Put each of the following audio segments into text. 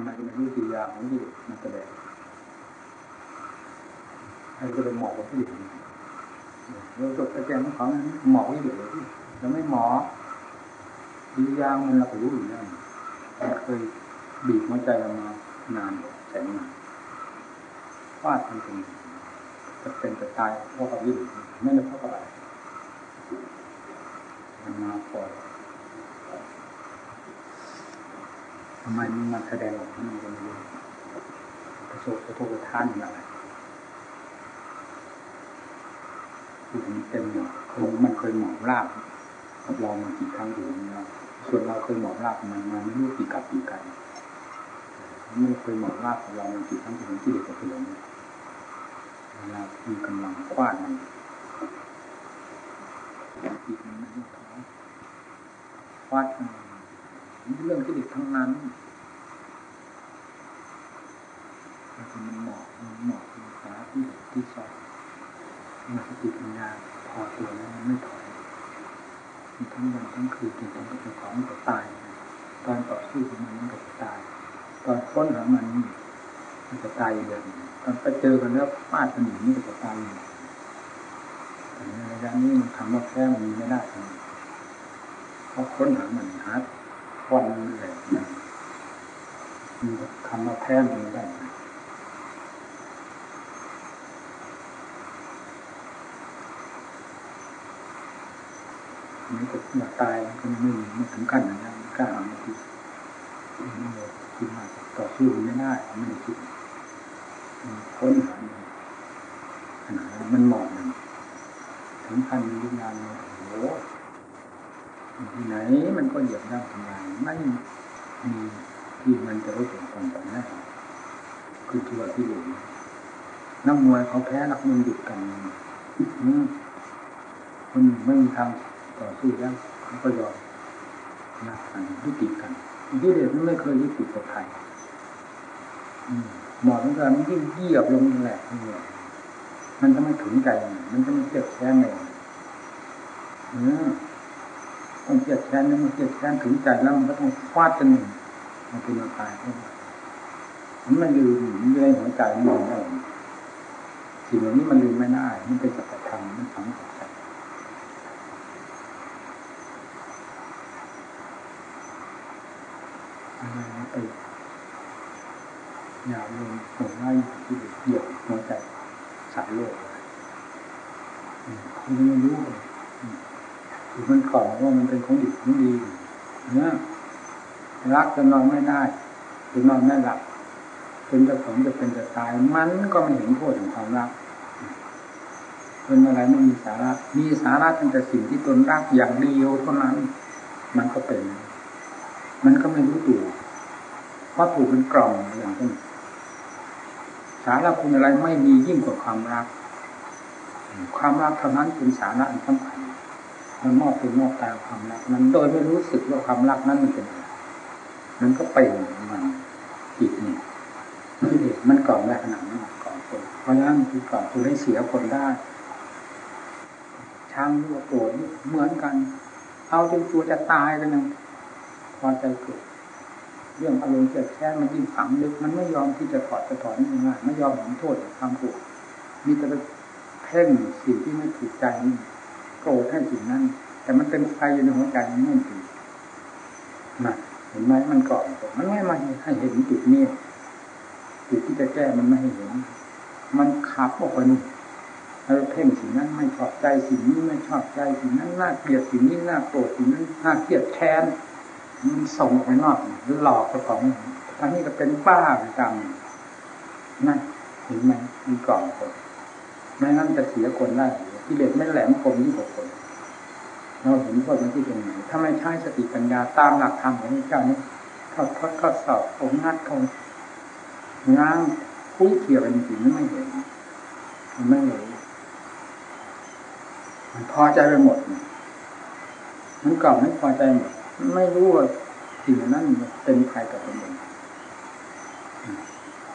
ำไมจะไม่รู้กิริยาของกิเลสมันแสดงไอ้ก็เลยหมอกกับกิเลสเราจบตะแกงของเขาหมอกกิเลสเราไม่หมอกิริยามันเราก็รู้อยู่แล้วเคยบีบหัวใจเรามานานแสนนานฟาดมันเป็นจะเป็นจะตายเพราะกับกิเลสไม่ได้เพราะอะไรมันมาปล่อย ทำไมมันมาแสดงออกมันก็ไม่รู้ประสบประทบท่านอะไรคือมันเต็มหมดคยมันเคยหมอบราบกับเรามากี่ครั้งอยู่แล้วส่วนเราเคยหมอบราบมันมาไม่รู้กี่กับกี่กันไม่เคยหมอบราบกับเรามากี่ครั้งถึงที่เด็กกับหลงเวลามีกำลังคว้ามันอีกมันไม่ท้อคว้ามัน เรื่องที่เด็กทั้งนั้นมันเหมาะมันเหมาะเป็นสาที่ที่สองมันสติปัญญาพอตัวแล้วมันไม่ถอยมันทั้งวันทั้งคืนจนถึงกับเป็นของก็ตาย ตอนต่อสู้กับมันมันก็ตาย ตอนค้นหามันมันจะตายเลยตอนไปเจอกันแล้วฟาดกันหนีนี่ก็จะตายแต่ในระยะนี้มันทำว่าแพ้มันไม่ได้เขาะค้นหามันหา วันเลยนะมันคำว่าแพ้มันไม่ได้มันก็อยาตายมันก็ไม่ไม่ถึงขั้นอย่างนั้นกล้าเอามาคิดไม่คิดมาต่อสู้ไม่ได้ไม่ได้คิดค้นหาขนาดมันหมาะมันถึงขั้นยุคงานเลยโอ้โห ที่ไหนมันก็เหยียบย่ำทำลายไม่มีที่มันจะรู้สึกความต่อหน้คือตัวที่หลงนักมวยเขาแพ้นักมวยหยุดกันมันไม่มีทางต่อสู้แล้วเขาก็ยอมนะกันยุติกันที่เด็กมันไม่เคยยุติกับใครหมอเหมือนกันมันยิ่งเยียบลงแหละมันจะไมถึงใจมันจะไม่เจ็บแค้นเลยเนื้อ ต้องเจ็บแค้นนี่มันเจ็บแค้นถึงใจแล้วมันก็ต้องฟาดกันหนึ่งมันเป็นตายมันไม่ลืมมันอยู่ในหัวใจมันไม่สิ่งเหล่านี้มันลืมไม่ได้มันเป็นสัจธรรมมันฝังกับใจไปอย่าลงหัวหน้าที่เหยียบหัวใจสายโลกคุณไม่รู้คื อมันขอว่ามันเป็นของดีของดีเนี่ยรักจนนอนไม่ได้จนนอนไม่หลับจนจะผมจะเป็นจะตาย มันก็ไม่เห็นโทษของความรักเป็นอะไรไม่มีสาระมีสาระตั้งแต่สิ่งที่ตนรักอย่างเดียวเท่านั้น มันก็เป็น มันก็ไม่รู้ตัวเพราะถูกเป็นกล่องอย่างนี้สาระคุณอะไรไม่มียิ่งกว่าความรัก ความรักเท่านั้นเป็นสาระอันสำคัญ มันมอบเป็นมอบตาความรักนั้นโดยไม่รู้สึกว่าความรักนั้นมันเป็นอะไรมันก็เป็นมันจิตนี่ที่เด็กมันก่อนได้ขนาดนั้นก่อนคนเพราะฉะนั้นคือก่อนตัวได้เสียคนได้ช่างรู้ว่าโกรธเหมือนกัน เอาจนตัวจะตายกันยังพอใจเกิดเรื่องอารมณ์เกิดแค้นมันยิ่งฝังลึกมันไม่ยอมที่จะถอดจะถอนง่ายไม่ยอมเห็นโทษความโกรธมีแต่เพ่งสิ่งที่ไม่ถูกใจนี่ โกรธให้สิ่งนั้น แต่มันเป็นไฟอยู่ในหัวใจมันไม่ถูกนะเห็นไหมมันก่อนมันไม่มาให้เห็นจุดนี้จุดที่จะแก้มันไม่ให้เห็น มันขับออกไปนี่แล้วเพ่งสิ่งนั้นไม่ชอบใจสิ่งนี้ไม่ชอบใจสิ่งนั้นน่าเกลียดสิ่งนี้น่าโกรธสิ่งนั้นน่าเกลียดแค้นมันส่งไปนอกหลอกเจ้าของทั้งนี้ก็เป็นบ้าประจำนั่นเห็นไหมมีก่อนคนไม่งั้นจะเสียคนได้ ที่เด็กไม่แหลมคมยิ่งกว่าคนเราเห็นว่ามันที่ตรงไหนถ้าไม่ใช้สติปัญญาตามหลักธรรมของพระเจ้านี่ทอดทอดทอดสอบองงัดเขาง้างคุ้ยเขี่ยวกันจริงๆไม่เห็นมันไม่เลยมันพอใจไปหมดมันเก่าไม่พอใจหมดไม่รู้ว่าสิ่งนั้นเป็นใครกับเป็นเอง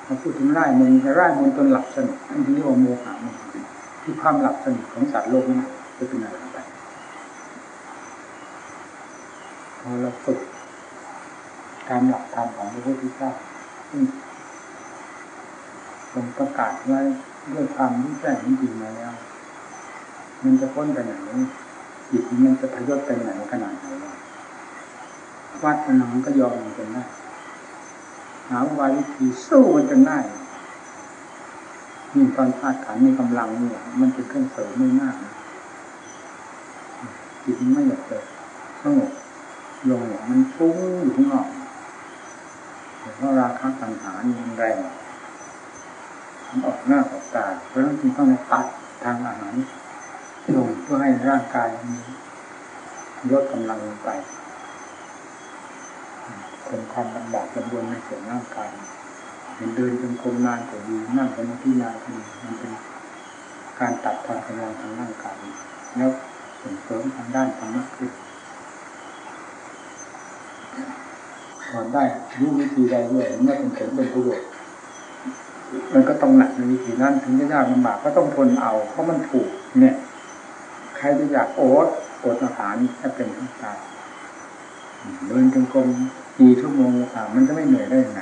พอพูดถึงไร่มนไร่มนจนหลับสนิทอันที่เรียกว่าโมหะมที่ คือความหลับสนิทของสัตว์โลกนั้นจะเป็นอะไรไปพอเราฝึกการหลับธรรมของพระพุทธเจ้าทรงประกาศไว้ด้วยความรู้แจ้งจริงมาแล้ว มันจะพ้นไปไหนจิตมันจะทะยศไปไหนขนาดไหนวัดมันมันก็ยอมมันจนได้หาวาวิธีสู้มันจนได้ ยิ่งตอนธาตุขันมีกำลังเนี่ย มันเป็นเครื่องเสริมไม่มากจิตมันไม่อยากจะสงบลงมันฟุ้งอยู่ข้างนอกเพราะราคะตัณหานี่มันแรงมันออกหน้าออกตาเพราะฉะนั้นจึงต้องตัดทางอาหารลงเพื่อให้ร่างกายมีลดกำลังลงไปเป็นความลำบากลำบนในส่วนร่างกาย เห็นเดินจนกรมนานก็ดีนั่งสมาธินานก็ดีมันเป็นการตัดทอนกำลังทางร่างกายแล้วส่งเสริมทางด้านธรรมะขึ้นก่อนได้รู้วิธีใดด้วยเมื่อเป็นผลเป็นประโยชน์มันก็ต้องหนักในวิธีนั้นถึงจะยากลำบากก็ต้องทนเอา เพราะมันถูกเนี่ย ใครจะอยากโอดโอดอาหารถ้าเป็นทั้งตายเดินจงกรมกี่ชั่วโมงต่างมันจะไม่เหนื่อยได้ยังไง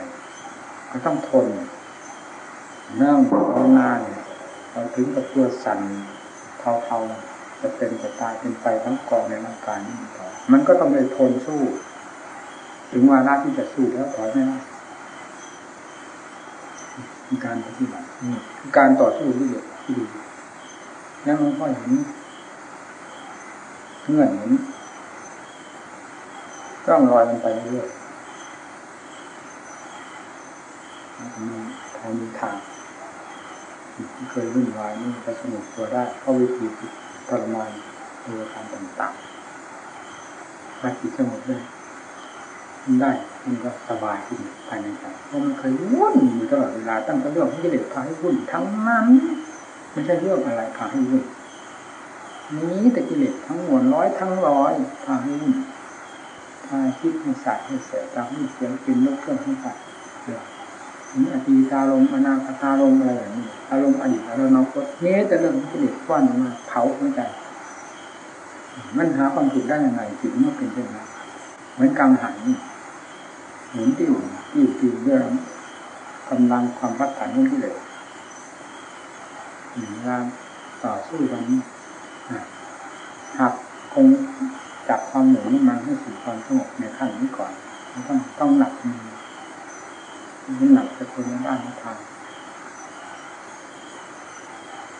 ก็ต้องทนนั่งภาวนาเนี่ยเราถึงกับตัวสั่นเทาๆจะเป็นจะตายเป็นไปทั้งกองในร่างกายนี่มันก็ต้องไปทนสู้ ถึงวาระที่จะสู้แล้วถอยไม่ได้การปฏิบัติคือการต่อสู้ที่ดีที่ดีแล้วมันก็เห็นเงื่อนเห็นร่องรอยมันไปเรื่อย มีทางมีทางที่เคยวุ่นวายนี่จะสนุกตัวได้เข้าะวิธีทรมานตัวการต่างๆถ้าจิตสงบได้ได้มันก็สบายขึ้นภายในใจเพราะมันเคยวุ่นอยู่ตลอดเวลาตั้งแต่เรื่องที่เด็กพาให้วุ่นทั้งนั้นไม่ใช่เรื่องอะไรพาให้วุ่นนี้แต่กิเลสทั้งหมดร้อยทั้งร้อยพาให้วุ่นพาคิดให้สัตว์ให้เสียตาให้เสียงกินนกเครื่องให้สัตว์ นี่อดีตารมอนาคตารมอะไรอย่างนี้อารมณ์อดีตอารมณ์อนาคตนี้แต่เรื่องกิเลสก้อนมาเผาหัวใจ มันหาความสุขได้ยังไงจิตมื่อเป็นเช่นนั้นเหมือนกังหันหมุนติ้วติ้วติ้วเรื่องกำลังความพัฒนาของกิเลสเวลาต่อสู้กันหากคงจับความหนุนมันให้สู่ความสงบในขั้นนี้ก่อน ต้องต้องหนักมือ นหนักจะคนในบ้านทาง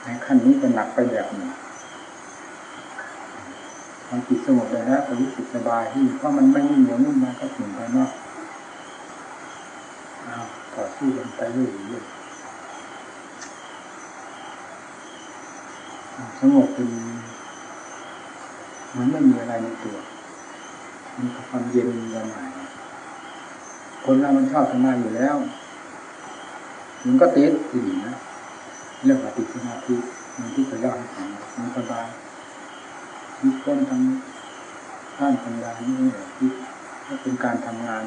ในขั้นนี้จะหนักไปแบบหนึ่งพอจิตสงบเลยนะรู้สึกสบายที่เพราะมันไม่ยิ่งเหนียวนุ่มมาก็ถึงไปนอกต่อสู้กันไปเรื่อยๆสงบเป็นมันไม่มีอะไรในตัว มีความเย็นสบาย คนเรามันชอบทำงานอยู่แล้ว มันก็ติดสิ่นะเรื่องปฏิสมาธิมันที่จะยอดให้มันสบายมีคนทำด้านปัญญานี่ที่ถ้าเป็นการทำงาน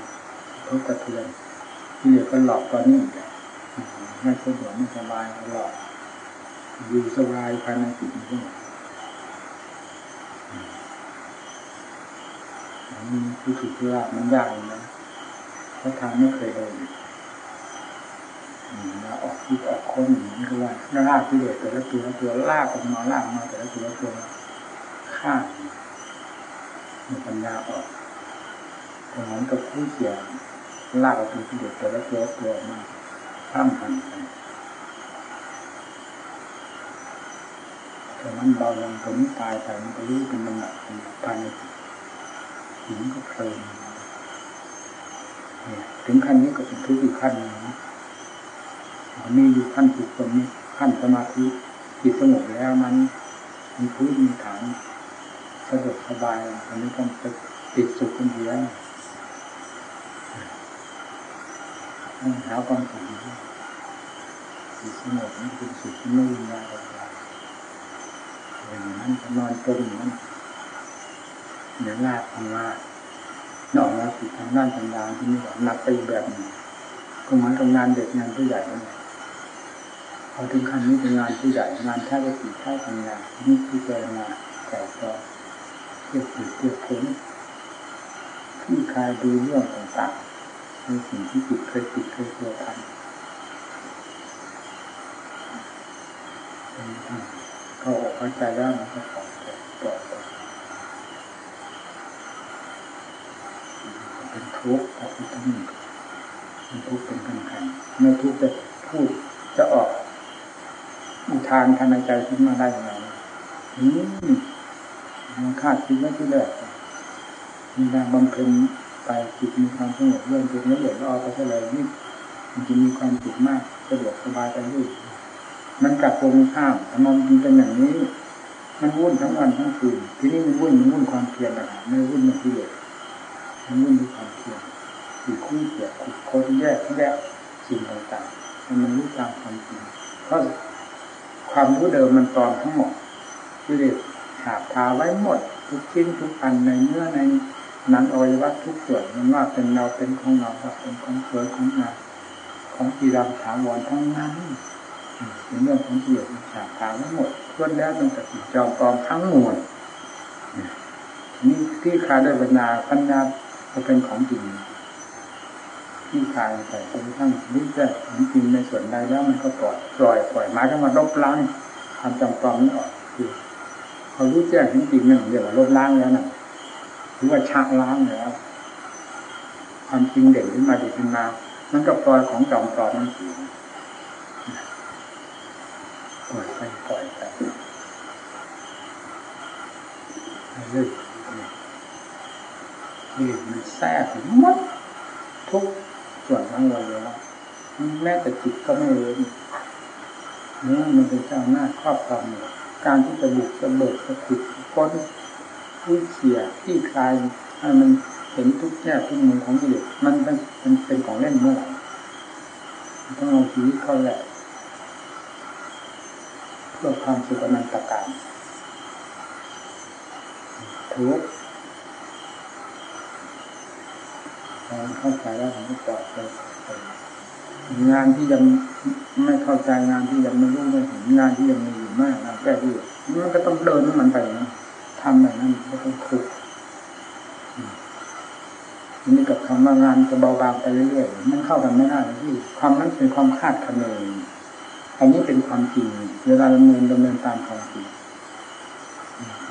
เขากระเทือนที่เหลือก็หลอกตอนนี้ไม่สะดวกไม่สบายหลอกอยู่สบายภายในจิตนี่มันผู้ถูกเวลามันยากนะ ราะทางไม่เคยเลยมาออกที่ออกคนอย่างนี้ก็ว่าลากที่เด็กแต่ละตัวตัวลากออกมาลากมาแต่ละตัวตัวฆ่ามีปัญญาออกเหมือนกับผู้เสียลากเอาตัวที่เด็กแต่ละตัวตัวมาข้ามพันกันแต่มันเบาลงตัวนี้ตายไปมันก็รู้เป็นลำดับภายในจิตหินก็เพลิน ถึงขั้นนี้ก็เป็นทุกข์อีกขั้นนึ่งมีอยู่ขั้นสุดตรงนี้ขั้นสมาธิจิตสงบแล้วนั้นมีพื้นมีฐานสะดวกสบายอันนี้ต้องติดสุขคนเดียวต้องหาความสุขจิตสงบนี่เป็นสุขที่ไม่ยุ่งยากอะไรอย่างนั้นนอนจมอย่างนั้นเหนือลากทำงาน นอกจากทางด้านทำงานที่นี่หนักไปแบบนึงก็เหมือนกับงานเด็กงานผู้ใหญ่นั่นพอถึงขั้นนี้เป็นงานผู้ใหญ่งานแท้ก็ติแท้ทำงานนี่คือเจรงานแต่ก็เกี่ยวกับเกี่ยวผลที่คลายดูเรื่องต่างๆในสิ่งที่จิตเคยติดเคยตัวทำเขาออกเข้าใจแล้วมันก็ปล่อยปล่อยปล่อยเป็น ทุกข์พระพุทธนี่เป็นทุกข์เป็นกันกันไม่ทุกข์จะพูดจะออกอุทานภายในใจขึ้นมาได้ยังไงอืมมันคาดคิดไว้ที่แรกมีแรงบำเพ็ญไปจิตมีความสงบเรื่องจิตละเอียดละออไปเท่าไรนี่มันจะมีความสุขมากสะดวกสบายไปด้วยมันกัดตรงข้ามถ้ามันเป็นอย่างนี้ มันวุ่นทั้งวันทั้งคืน ทีนี้มันวุ่นมันวุ่นความเพียรนะไม่วุ่นมันกิเลส มันวุ่นด้วยความเพียรขีดคู่เกียวขุดค้นแยกแยกสิ่งต่างๆให้มันรู้ตามความจริงเพราะความรู้เดิมมันตอนทั้งหมดกิเลสหาบทาไว้หมด ทุกชิ้นทุกอันในเนื้อในหนังอวัยวะทุกส่วนมันว่าเป็นเราเป็นของเราเป็นของสวยของงามของกีฬาถาวรทั้งนั้นเป็นเรื่องของกิเลสหาบทาไว้หมดล้วนแล้วตั้งแต่จิตจอมปลอมทั้งมวลนี่ที่ขาดด้วยปัญญาปัญญา จะเป็นของจริงที่คายไปจนกระทั่งรู้แจ้งจริงในส่วนใดแล้วมันก็ปล่อยปล่อยปล่อยมาเข้ามาลบล้างความจำปลอมนี้ออกคือพอรู้แจ้งจริงนั่นเรียกว่าลบล้างแล้วนะหรือว่าชะล้างแล้วความจริงเด่นขึ้นมาดีขึ้นมา มันก็ปล่อยของจอมปลอมนั่นเองปล่อยไปปล่อยไปเรื่อยนี่มัน แทรกหมดทุกส่วนทั้งวันเลยว่าแม้แต่จิตก็ไม่รู้เนี่ยมันเป็นเจ้าหน้าครอบครองการที่จะบุกจะเบิกจะขุดก้นผู้เขี่ยที่คลายให้มันเห็นทุกแง่ทุกมุมของกิเลสมันเป็นมันเป็นของเล่นเมื่อไหร่ต้องเอาชีวิตเข้าแหละเพื่อความสุขอนันตการทุก เข้าใจแล้วผมก็ปล่อยไปงานที่ยังไม่เข้าใจงานที่ยังไม่รู้ไม่เห็นงานที่ยังมีอยู่มากงานแก้ที่มันก็ต้องเดินมันไปนะทำแบบนั้นก็ต้องทุกนี่กับคำว่างานจะเบาบางไปเรื่อยๆมันเข้ากันไม่ได้ที่ความนั้นเป็นความคาดคะเนอันนี้เป็นความจริง เวลาดำเนินดำเนินตามความจริง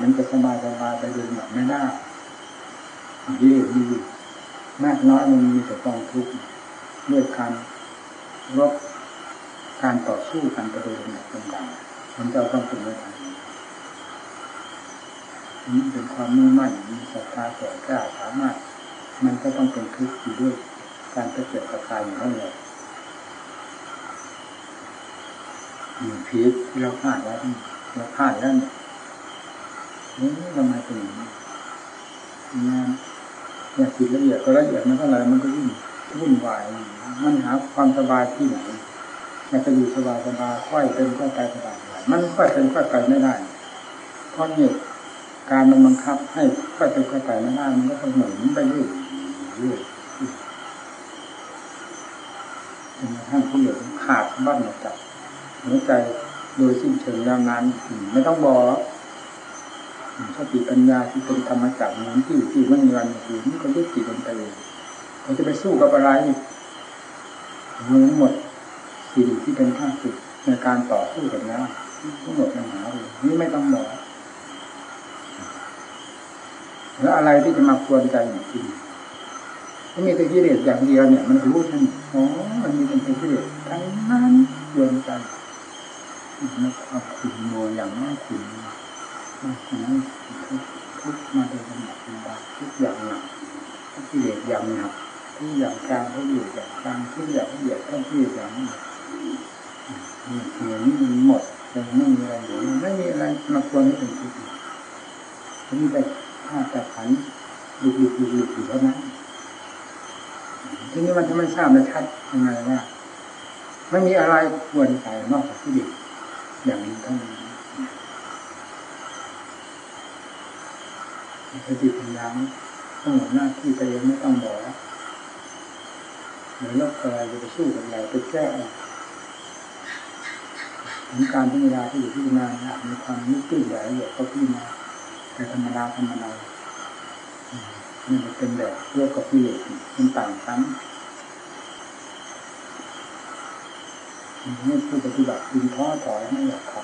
มันจะสบายสบายไปเดินแบบไม่ได้ยี่ดี มากน้อยมันมีแต่กองทุกข์ด้วยการรบการต่อสู้กันประเด็นต่างๆมันจะต้องเป็นไว้ทางนี้นี่เป็นความมุ่งมั่นมีศรัทธาแก่กล้าสามารถ มันก็ต้องเป็นทุกข์อยู่ด้วยการไปเกิดกับกายอยู่นั่นแหละมีพีชที่เราพลาดไว้วเราพลาดแล้วเนี่ยนี่ทำไมเป็นอย่างนี้งาน อยากจิตละเอียดก็ละเอียดมันเท่าไหร่มันก็ยิ่งวุ่นวายมันหาความสบายที่ไหนอยากจะอยู่สบายสบายค่อยเป็นค่อยไปสบายมันค่อยเป็นค่อยไปไม่ได้เพราะเหตุการมันบังคับ ให้ค่อยเป็นค่อยไปไม่ได้มันก็ต้องหมุนไปเรื่อยเรื่อยจนกระทั่งผู้เหลือขาดบ้านหมดจากหัวใจโดยสิ้นเชิงยาวนานไม่ต้องบอก สติปัญญาที่เป็นธรรมจักรนั้นที่ที่ไม่มีวันอยู่นี่ก็ยึดติดลงไปเลยเราจะไปสู้กับอะไรมันหมดสิ่งที่เป็นข้าศึกในการต่อสู้กันแล้วทั้งหมดปัญหาเลยนี่ไม่ต้องบอกแล้วอะไรที่จะมาควรใจจริงถ้ามีแต่กิเลสอย่างเดียวเนี่ย มันรู้ท่านอ๋อมันมีแต่กิเลสทั้งนั้นควรใจมันความขุ่นโมอย่างน่าขุ่นทุก ทุกมาโดยลำดับลำดับทุกอย่างหนักทุกกิเลสอย่างหนักทุกอย่างกลางทุกอย่อย่างกลางทุกอย่างละเอียดทุกอย่างหนักนี่คือนี่มันหมดแต่ไม่มีอะไรอยู่ไม่มีอะไรมาควรให้เป็นทุกข์มีแต่ธาตุแต่ขันหลุดหลุดหลุดหลุดอยู่เท่านั้นทีนี้มันทำไมทราบได้ชัดยังไงว่าไม่มีอะไรควรใส่นอกจากที่ดีอย่างนี้เท่านั้น สติปัญญาต้องหน้าที่ไปเองไม่ต้องหมอเหมือนโลกอะไรจะไปสู้กับอะไรไปแก้ผลการที่เวลาที่อยู่ที่นานมีความนิตื้นไหลเหยียดก็พิจาาแต่ธรรมดาธรรมดานี่มันเป็นแบบร่วมกับพิเรศมันต่างกันนี่ผู้ปฏิบัติคุณท้อถอยไม่อยากท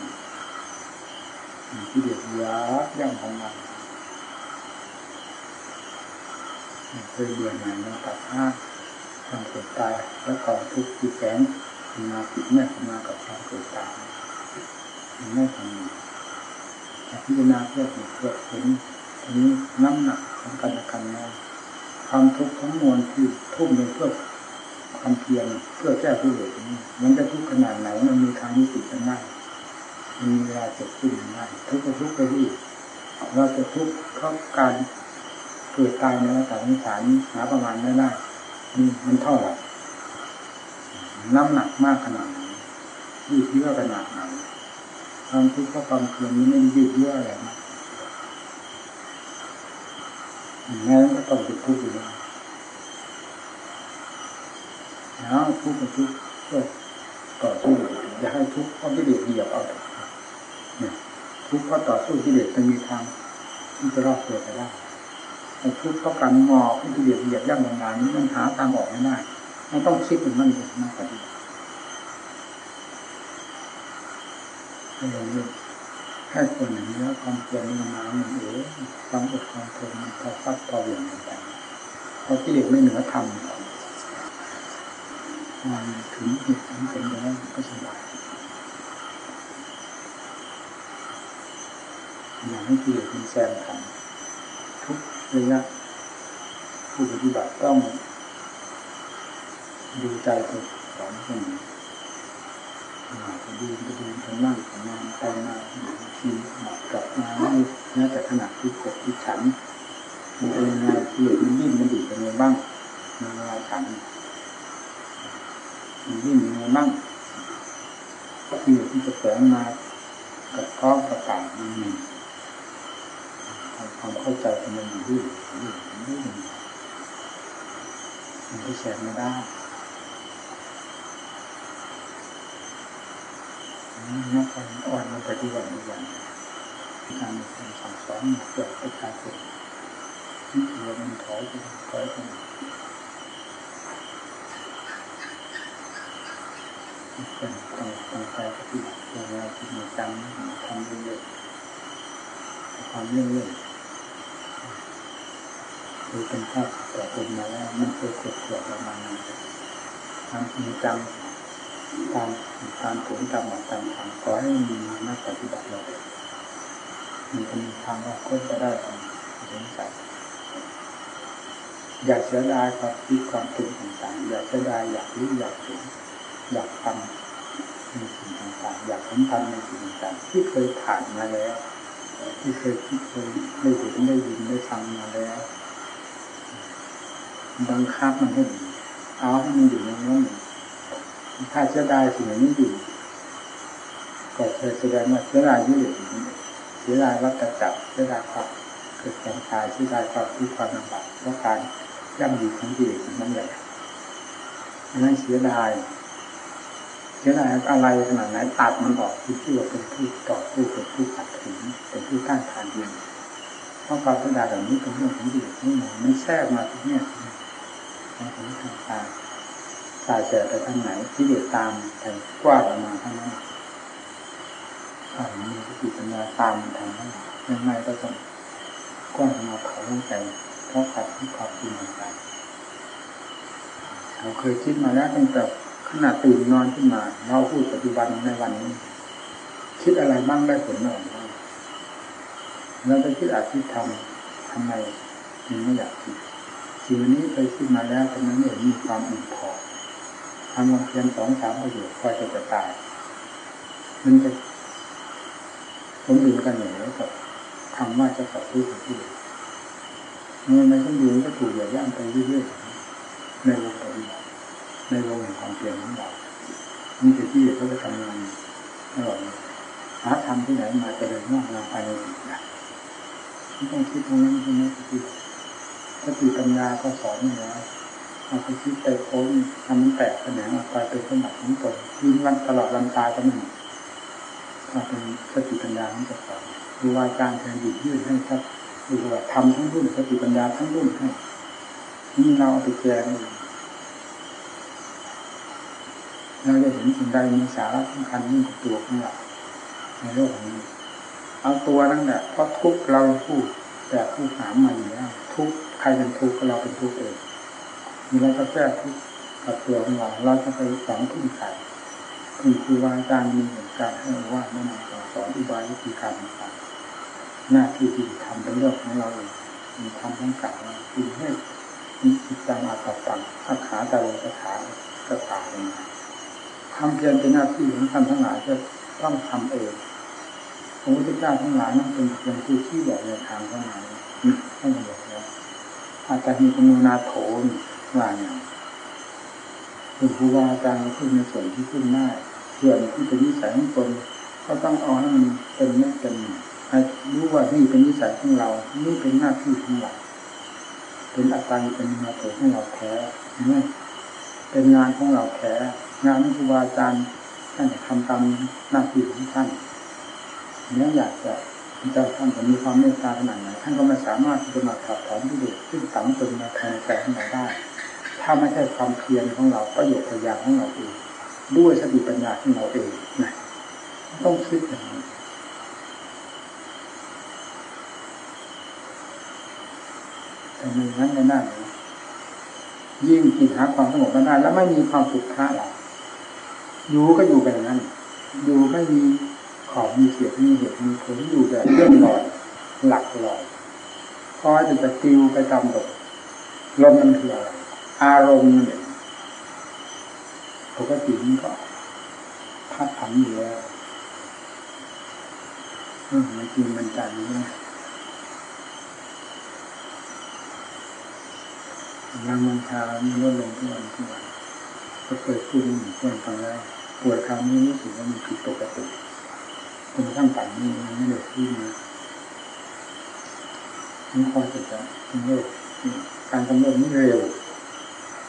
ำพิเรศยาบย่างของมัน เคยเบื่อหน่ายในตัดห้าความเกิดตายและกอทุกข์ที่แฝงมาติดแม่มากับความเกิดตายไม่ทำแต่พิจารณาเพื่อเหตุเพื่อผลทีนี้น้ำหนักของกันและกันแล้วความทุกข์ทั้งมวลที่ทุ่มลงเพื่อความเพียรเพื่อแก้ผู้เหลือนี้มันจะทุกข์ขนาดไหนมันมีทางยุติกันได้มันมีเวลาจบขึ้นได้ทุกข์ก็ทุกข์ไปที่เราจะทุกข์เพราะการ เกิดตายในวัฏสงสารหาประมาณไม่ได้มันเท่าไหร่น้ำหนักมากขนาดไหนยืดเยื้อขนาดไหนความทุกข์เพราะความเพียรนี้ไม่ยืดเยื้ออะไรนะงั้นก็ต้องเป็นทุกข์อยู่แล้วแล้วทุกข์กับทุกข์ก็ต่อสู้อย่าให้ทุกข์เพราะกิเลสเหยียบเอาทุกข์เพราะต่อสู้กิเลสจะมีทางที่จะรอดตัวไปได้ ทุกข์เพราะการงอที่กิเลสเหยียบย่ำงานนี้มันหาทางออกไม่ได้มันต้องคิดถึงมันอยู่มากกว่านี้ให้เราเลือกให้คนอย่างนี้ความเพียรมันมามันเอ๋ความอดความทนมันพอฟัดพอเหวี่ยงต่างๆเพราะกิเลสไม่เหนือธรรมมันถึงเหตุถึงผลแล้วก็สบายอย่าให้กิเลสมันแซงทำทุก ระยะผู้ปฏิบัติต้องดูใจตัวสองคนจะดูจะดูจะนั่งจะนอนไปมาทีกลับมาแม้แต่ขณะที่กดที่ฉันมันเป็นยังไงกิเลสมันดิ้นมันดีเป็นยังไงบ้างในเวลาฉันมันยิ่งยังไงบ้างที่ที่จะแฝงมากับข้อกับต่างมันมี ความเข้าใจของมันอยู่ด้วยอยู่ด้วยมันก็แชร์ไม่ได้นักการอ่อนมันปฏิบัติอย่างการเป็นสั่งสอนเกิดประชาชนนี่คือมันถอยไปถอยไปเป็นต้องต้องใจปฏิบัติอย่างไรที่มีจังทำเรื่อยๆความเรื่อยๆ คือเป็นภาพต่อเป็นมาแล้วมันเคยเกิดเกิดประมาณนั้นทำจริงจังตามตามผลตามหลักตามทางขอให้มีนักปฏิบัติเรามันจะมีทางออกก็จะได้ความสนใจอย่าเสียดายความคิดความถึงต่างๆอย่าเสียดายอยากรู้อยากเห็นอยากทำในสิ่งต่างๆอยากสัมพันธ์ในสิ่งต่างๆที่เคยผ่านมาแล้ว ที่เคยที่เคยได้เห็นได้ยินได้ฟังมาแล้ว บังคับมันให้ดีเอาให้มันอยู่ในนั้นถ้าเสียดายสิ่งนี้อยู่ก็เคยแสดงว่าเสียดายยิ่งเสียดายวัฏจักรเสียดายความเกิดการตายเสียดายความทุกข์ความลำบากเพราะการย่ำยีของกิเลสนั่นแหละนั่นเสียดายเสียดายอะไรขนาดไหนตัดมันออกที่ชื่ว่าเป็นผู้ต่อสู้เป็นผู้ขัดขืนเป็นผู้ต้านทานเย็นเพราะความเสียดายเหล่านี้เป็นเรื่องของกิเลสนี่มันแทรกมาทุกเนี่ย ทางหูทางตาสายแสไปทางไหนที่เดือดตามไปกว้างออกมาทางนั้นถ้ามีสติปัญญาตามทางนั้นยังไงก็ต้องกว้างมาเขาลงใจเพราะขัดที่ความจริงต่างเราเคยคิดมาแล้วตั้งแต่ขณะตื่นนอนขึ้นมา เราพูดปัจจุบันในวันนี้ คิดอะไรบ้างได้ผลหน่อยบ้างเราไปคิดอาชีพทำทำไมยังไม่อยากคิด สิ่งนี้เคยคิดมาแล้วต่นั้นเนี่ยมีความอิ่มพอทำความเพียรสองสามประโยชน์คอจะจะตาย มันจะผมดูกันอย่างนี้กับคำว่าจะต่อสู้กับที่เมื่อไม่ต้องดูก็ถูกเหยียบย่ำไปเรื่อยๆในวงปฏิบัติในวงแห่งความเพียรของเรามีแต่ที่เขาจะทำงานตลอดหาทำที่ไหนมาจะเดินงอกงามภายในจิตใจไม่ต้องคิดตรงนั้นตรงนี้สติ สติปัญญาก็สอนอยู่แล้วเอาไปคิดไปโค้งทำมันแตกแขนงออกไปเป็นสมบัติของตนยืนวันตลอดวันตายก็ไม่มาเป็นสติปัญญาของเจ้าของดูวาการแทนหยิบยื่นให้ครับดูว่าทำทั้งรุ่นสติปัญญาทั้งรุ่นให้นี่เราเอาไปแจงเราจะเห็นสิ่งใดมีสาระสำคัญยิ่งกว่าตัวของเราในโลกนี้ เอาตัวนั่นแหละเพราะทุกเราผู้แต่ผู้หามมาอยู่แล้วทุก ใครเป็นทุกข์เราเป็นทุกข์เองมีเราจะแก้ทุกข์กับตัวของเราเราจะไปสอนผู้ใครคือครูบาอาจารย์มีเหตุการให้ว่าแนะนำสอนอุบายวิธีการต่างๆหน้าที่ที่ทำเป็นเรื่องของเราเองมีทำทั้งกายคือให้มีจิตจังอาตตังอาขาตาโลกขาสถาเองความเพียรเป็นหน้าที่ของท่านทั้งหลายจะต้องทำเองพระพุทธเจ้าทั้งหลายนั่นเป็นเพียงผู้ที่บอกในทางทั้งหลายท่านบอก อาจารย์มีกรุณาโถนว่าอย่างคุณครูบาอาจารย์ขึ้นในส่วนที่ขึ้นได้ส่วนที่เป็นนิสัยของตนก็ต้องเอาให้มันเป็นเนื้อเป็นให้รู้ว่านี่เป็นนิสัยของเรา นี่เป็นหน้าที่ของเราเป็นอัตตาเป็นมาโถของเราแท้นี่เป็นงานของเราแท้งานครูบาอาจารย์ท่านทำตามหน้าที่ของท่านเนี้ยอยากจะ เจ้าท่านจะมีความเมตตาขนาดไหนท่านก็ไม่สามารถจะมาถอดถอนที่เด็กขึ้นตั้งจนมาแทนใจของเราได้ ถ้าไม่ใช่ความเพียรของเราประโยชน์พยายามของเราเองด้วยสติปัญญาของเราเองนะต้องคิดอย่างนี้แต่มีนั้นไม่ได้ยิ่งจิตหาความสงบไม่ได้ แล้วไม่มีความสุขท่าหรอกอยู่ก็อยู่แบบนั้น อยู่ไม่มี ขอบมีเสียงมีเหตุมีผลอยู่แบบเรื่องลอย หลักลอยคอยจะจะติวไปตามลมลมมันคืออะไรอารมณ์เนี่ยปกติมันก็พัดผันอยู่แล้วมันจริงมันจังนะรังมันชามันลดลงทุกวันทุกวันก็เคยพูดให้หมู่เพื่อนฟังแล้วปวดคำนี้รู้สึกว่ามันผิดปกติ จนกระทั่งป่นนี้มันไม่ได้ที่นะมันคอยจะจะกำเริบการกำเริบนี่เร็ว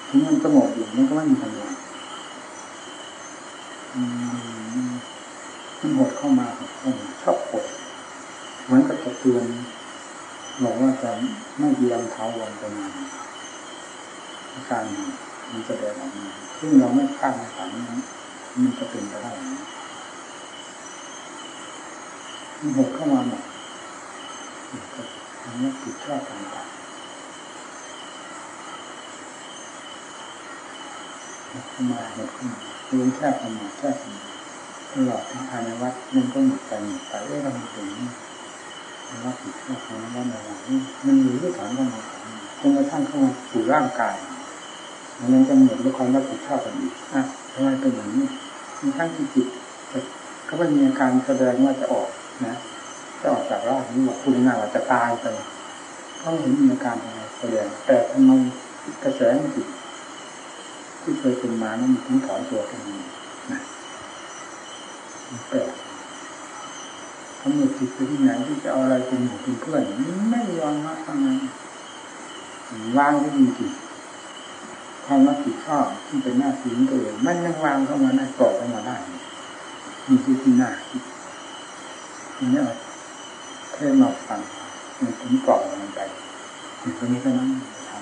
ถึงมันสงบอยู่มันก็ไม่มีกำลังมันหดเข้ามาชอบหดเหมือนกับจะเตือนบอกว่าจะไม่เยียงเท้าวันไปนานอาการมันแสดงออกมาซึ่งเราไม่คาดไม่ฝันมันจะเป็นไปได้ มันหดเข้ามาหมดทำให้ผิดชอบต่างๆเข้ามาหดเข้ามาลงแค่เข้ามาแค่เข้ามาตลอดทั้งภายในวัดมันก็หมดไปหมดไปเอ้เราถึงว่าผิดชอบของวัดอะไรนี่มันอยู่ที่ฐานของมันจนกระทั่งเข้ามาสู่ร่างกายมันจะหมดด้วยความรับผิดชอบกันอีกอะทำไมเป็นอย่างนี้มีทั้งที่จิตก็ไม่มีอาการแสดงว่าจะออก นะจะออกจากร่างนี้ว่าคุณง่ายว่าจะตายไปก็เห็นมีอาการอะไรแสดงแต่ทำไมกระแสจิตที่เคยเป็นมานั้นมันถึงถอนตัวกันนะแปลกทำหนดจิตไปที่ไหนที่จะเอาอะไรเป็นหมู่เป็นเพื่อนไม่ยอมรับทั้งนั้นวางที่มีจิตความรับผิดชอบที่เป็นหน้าที่ของตัวเองมันยังวางเข้ามาได้ก่อเข้ามาได้มีที่ที่หน้า ทีนี้เทมาฟังมันถึงก่อมันไปตรงนี้ก็นั้นทำ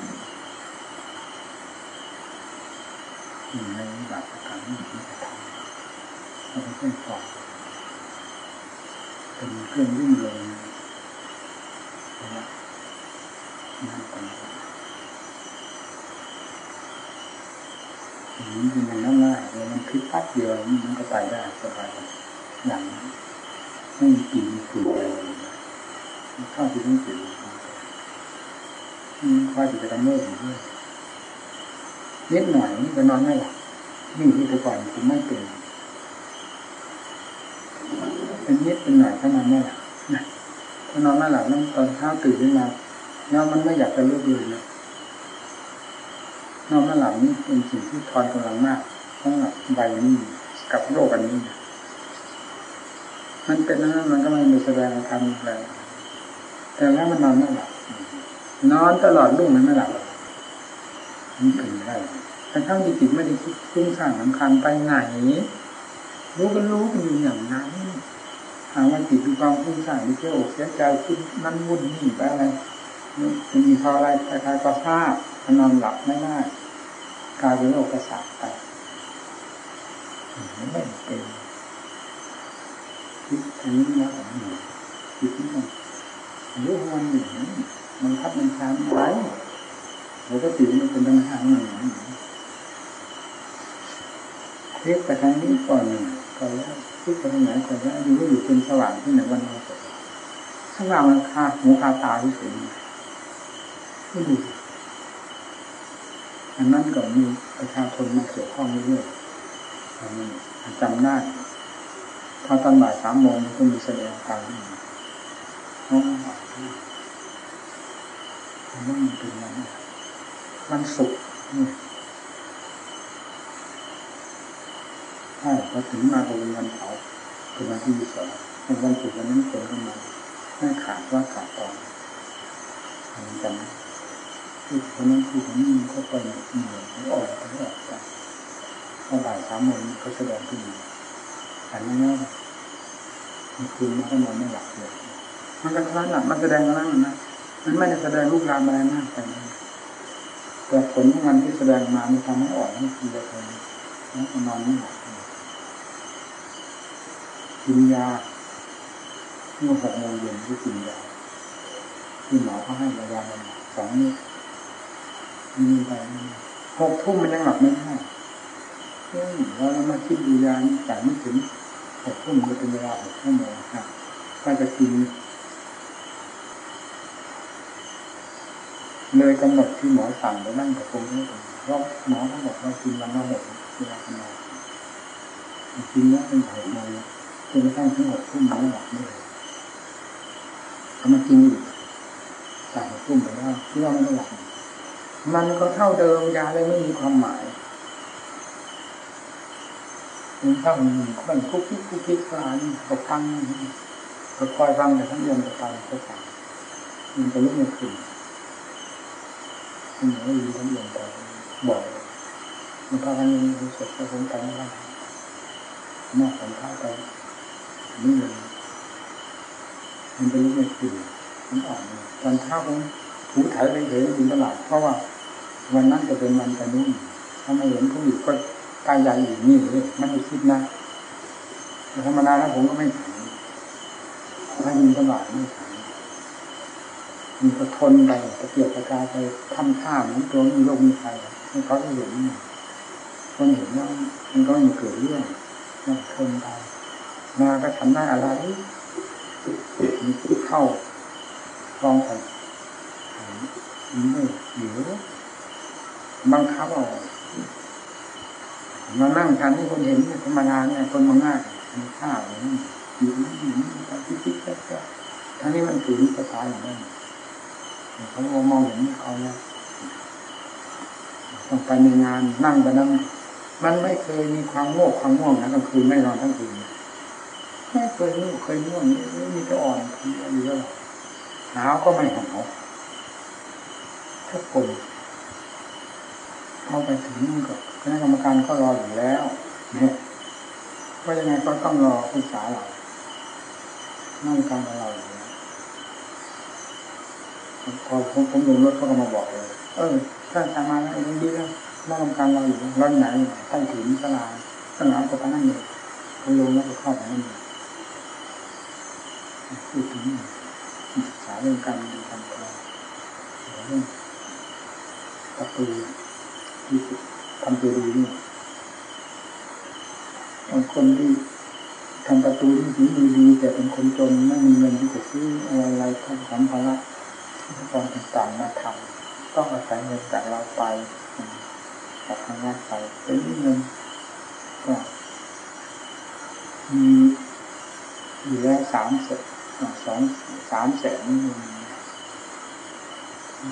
ในหลักการนี้จะทำเราเป็นเส้นก่อเป็นเครื่องวิ่งลงนะนั่นเป็นมันเป็นอย่างนั้นง่ายเลยมันคลิกปั๊บเดียวมันก็ไปได้สบายอย่างนี้ ไม่มีกลิ่นมีกลิ่นอะไรเข้าที่ต้องกลิ่นคอยจะทำเมื่ออยู่ด้วยนิดหน่อยนี่ก็นอนไม่หลับยิ่งที่แต่ก่อนผมไม่เป็นเป็นนิดเป็นหน่อยถ้านอนไม่หลับถ้านอนไม่หลับนั่นตอนเช้าตื่นขึ้นมาแล้วมันไม่อยากจะลิกเลยนะนอนไม่หลับนี่เป็นสิ่งที่ทอนกำลังมากสำหรับใบนี้กับโรคอันนี้ มันเป็นนั้นมันก็ไม่มีแสดงอาการอะไรแต่แล้วมันนอนไม่หลับนอนตลอดรุ่งมันไม่หลับมันเป็นได้แต่ทั้งที่จิตไม่ได้คิดฟุ้งซ่านสำคัญไปไหน รู้ก็รู้กันอยู่อย่างนั้นหาว่าจิตมีความฟุ้งซ่านที่เที่ยวเสียใจคิดนั่นวุ่นนี่ไปอะไรมันมีพออะไรใครๆก็ทราบนอนหลับไม่ได้กลายเป็นโรคประสาทไปไม่เป็น คิดอันนี้นะผมหนึ่งคิดนี่มันรู้มันหนึ่งมันทับมันช้ำไว้ปกติมันเป็นปัญหาหนึ่งเทคไปทางนี้ก่อนหนึ่งก่อนแล้วคิดไปทางไหนก่อนแล้วอยู่ไม่อยู่เป็นสว่างที่ไหนวันนี้สว่างมันคาหูคาตาที่สุดไม่ดูอันนั้นก็มีประชาชนมาเกี่ยวข้องเรื่อยๆจำได้ ถ้าตอนบ่ายสามโมงก็มีแสดงการน้องมันต้องเป็นวันวันศุกร์ใช่พอถึงมาก็เป็นวันเผาเป็นวันที่สองเป็นวันศุกร์วันนั้นคนก็มาไม่ขาดว่าขาดตอนมันจำที่คนนั้นคือคนนี้มันก็ไปเหนื่อยออกไปออกไปพอบ่ายสามโมงเขาแสดงขึ้น มาอันนี้มันคืนมันก็นอนไม่หลับเลยมันก็นั้นหลับมันแสดงนั้นนะมันไม่ได้แสดงรูปรามอะไรมากแต่แต่ผลของมันที่แสดงมามันทำให้อ่อนให้ทีละคนแล้วก็นอนไม่หลับกินยาเมื่อหกโมงเย็นที่กินยาที่หมอเขาให้ยาสองนิดมีไปหกทุ่มมันยังหลับไม่ได้แล้วเรามาคิดดูยานี่ไม่ถึง หกทุ่มเป็นเวลาหกชั่วโมงครับก็จะกิน เลยกำหนดที่หมอสั่งไปนั่งกับตรงนี้เพราะหมอเขาบอกว่ากินวันละหกเวลาทำงานกินแล้วเป็นหกโมงจนกระทั่งถึงหกทุ่มหมอหลับไม่เลยเขามากินอีกสามทุ่มไปแล้วที่ว่ามันหลับมันก็เท่าเดิมยาเลยไม่มีความหมาย มันถ้ามันมันคุกคิกคุกคิกกลานก็ฟังก็คอยฟังแต่ทั้งเดือนก็ไปก็ฟังมันจะลุกไม่ขึ้นมันไม่ดีทั้งเดือนไปบ่อยมันพากันยังรู้สึกว่าผมไปไม่ได้นอกของข้าไปนี่เลยมันจะลุกไม่ขึ้นมันอ่อนตอนเช้าผมถูถ่ายไปเฉยๆตลาดเพราะว่าวันนั้นจะเป็นวันกระนุ่มถ้าไม่เห็นผู้หญิงก็ กายใหญ่อย่นี้เลยมันไม่คิดนะธรรมดาแล้วผมก็ไม่ถามถ้ายินตลาดไม่ถามมีก็ทนไปตะเกียบตะกายไปทำท่าเหมือนตัวมีโรคมีภัยให้เขาได้เห็นคนเห็นว่ามันก็มีเกิดเรื่องมันทนไปมาก็ทำได้อะไรมีเข้าลองไปไม่เหลือบังคับเอา มานั่งทานให้คนเห็นธรรมดาเนี่ยคนมองหน้ามีข้าวอยู่นี่อยู่นี่ไปคิดคิดแค่ทั้งนี้มันถือภาษาอย่างนั้นเขามองเห็นเขาแล้วต้องไปในงานนั่งไปนั่งมันไม่เคยมีความโง่ความง่วงนะกลางคืนไม่นอนทั้งคืนไม่เคยง่วงเคยง่วงไม่มีแต่อ่อนอยู่แล้วหนาวก็ไม่หนาวถ้ากลมเข้าไปถึงนั่นก็ คณะกรรมการก็รออยู่แล้วเนี่ยก็ยังไงก็ต้องรอปรึกษาเรานั่งการเราอยู่แล้วพอผมผมลงรถเขาก็มาบอกเลย เออท่านทำมาแล้วดีแล้วนั่งกรรมการเราอยู่ร้อนไหนใต้ถุนสลาสนามก็ไปนั่งเลยเขาลงแล้วก็เข้าไปนั่นเลยพูดถึงศึกษาเรื่องการทำตัวเรื่องประตูที่ ทำตัวดีนี่บางคนที่ทำประตูที่ดีดีแต่เป็นคนจนไม่มีเงินที่จะซื้ออะไรเข้าสัมภาระอุปกรณ์ต่างๆมาทำต้องอาศัยเงินจากเราไปจากทางวัดไปเป็นเงินก็มีอยู่แล้วสามแสนสองสามแสน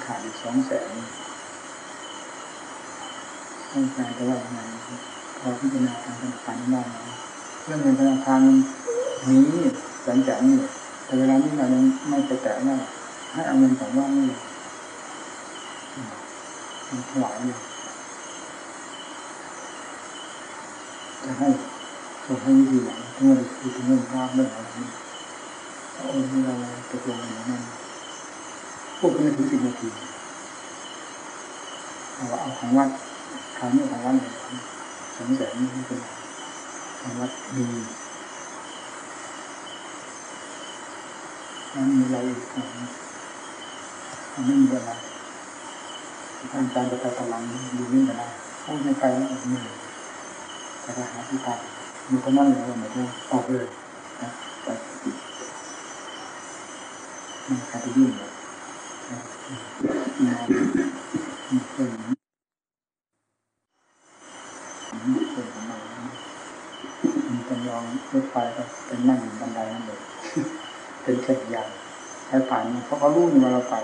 ขาดอีกสองแสน ต้องการจะว่ายังไงพอพิจารณาทางธนาคารได้ไหมเรื่องเงินธนาคารนี้แสนแสนนี่แต่เวลานี้เรายังไม่ไปแตะว่าให้เอาเงินของว่านี่มันถวายเลยจะให้จะให้วิธีไหนทั้งหมดคือถึงเงินว่างไม่เอาที่โอ้ยเราตกลงอย่างนั้นพูดกันไม่ถึงสิบนาทีเอาเอาของวัด ครั้งนี้ของวัดเลยสองแสนนี่เป็นคำว่าดีนั้นมีอะไรอีกไม่มีอะไรทางการจะไปพลังอยู่นี่ก็ได้พูดไม่ไปแล้วเหนื่อยแต่จะหาที่ตายมีคนนั่นเลยหมดเลยออกเลยนะไปไม่ใครไปยุ่งเลยนอนเพื่อนเพื่อนของเรามันเป็นยอง รถไฟก็เป็นนั่งบันไดนั่นเลยเป็นเส้นยาวใช้ผ่านเพราะเขารู้ว่าเราไป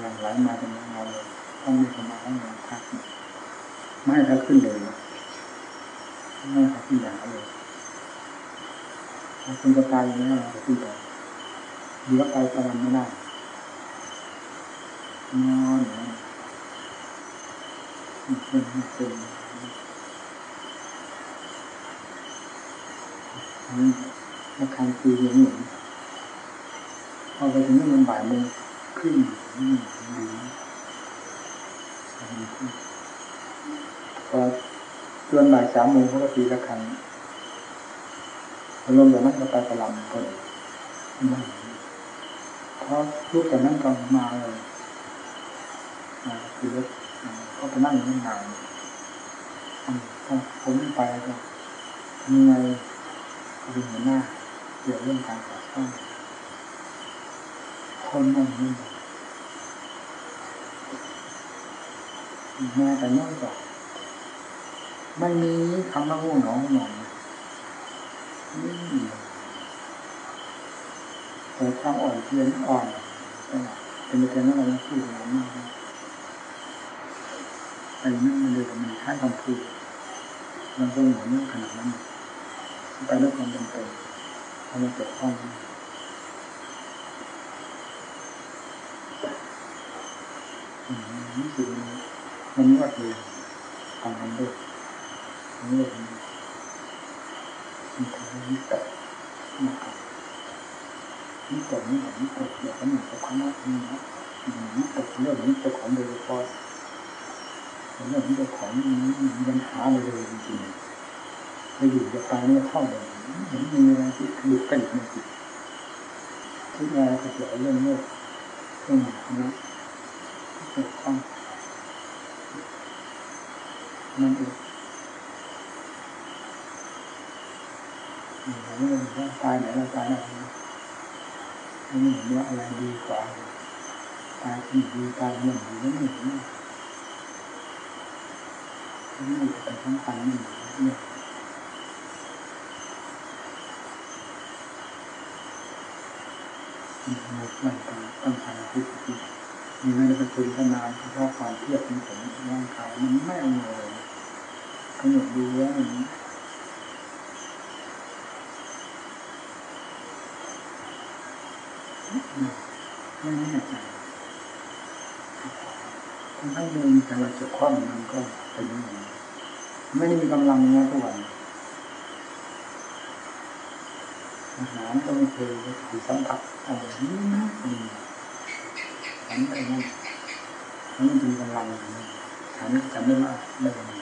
หลังไหลมาเป็นเราต้องมีคนมาให้เราพักไม่ให้เขาขึ้นเลยไม่ให้เขาขึ้นอย่างเลยถ้าคุณจะตายอย่างนี้เราจะขึ้นไปดีว่าไปตะวันไม่ได้นอนเป็นเป็น อาคารปีอย่างนี้พอไปถึงนี่มันบ่ายโมงขึ้นดีพอจวนบ่ายสามโมงเขาก็ตีละครั้งอารมณ์แบบนั้นก็ไปประลำคนเพราะลูกแต่นั้นก็มาเลยคือก็ไปนั่งอยู่นานถ้าผมไปก็มีไง ดูหัวหน้าเกี่ยวเรื่องการก่อสร้างคนนั่งนี่แม่แต่น้อยกว่าไม่มีคำว่าง่วงหนองนอนนี่แต่ความอ่อนเพลียอ่อนเป็นเพียงนั้นเราพูดอย่างมากไปนั่งมันเลยมันใช้คำพูดมันก็เหมือนเรื่องขนาดนั้น ไปด้วยความจำเป็นทำให้เกิดข้องนี่คือมันนวดเลยทำมันด้วยมันนวดมันทำให้นิสัยนะครับนิสัยนี่แบบนิสัยเดี๋ยวก็เหมือนกับคำว่านี่นะนิสัยเรื่องนี้เจ้าของโดยเฉพาะเรื่องนี้เจ้าของมีปัญหาเลยจริงๆ ไปอยู่จะตายเนี่เข้าเลยเห็นมีอะไรที่คือกันในจิตคิดอะไรก็เกี่ยวเรื่องโลกเรื่องนะเกี่ยวข้องนั่นเองผมเลยว่าตายไหนเราตายไหนไม่เห็นว่าอะไรดีกว่าตายที่ดีตายหนึ่งดีไม่เห็นไม่จะไปทั้งปันนี่เนี่ หมดวันตาต้องทำที่สุดมีเงินประชุมทนานเพราะความเครียดของผมร่างกายมันไม่เอาเลยกำหนดดูว่ามันไม่แน่ใจทั้งทั้งเดินแต่เราจะคว่ำมันก็เป็นอย่างนี้ไม่ได้มีกำลังนะทุกวัน อาหารก็ไม่เคยถือสัมผัสอะไรนี้นะฉันไปนั่นมันมีกำลังฉันจำไม่มากได้ยังไง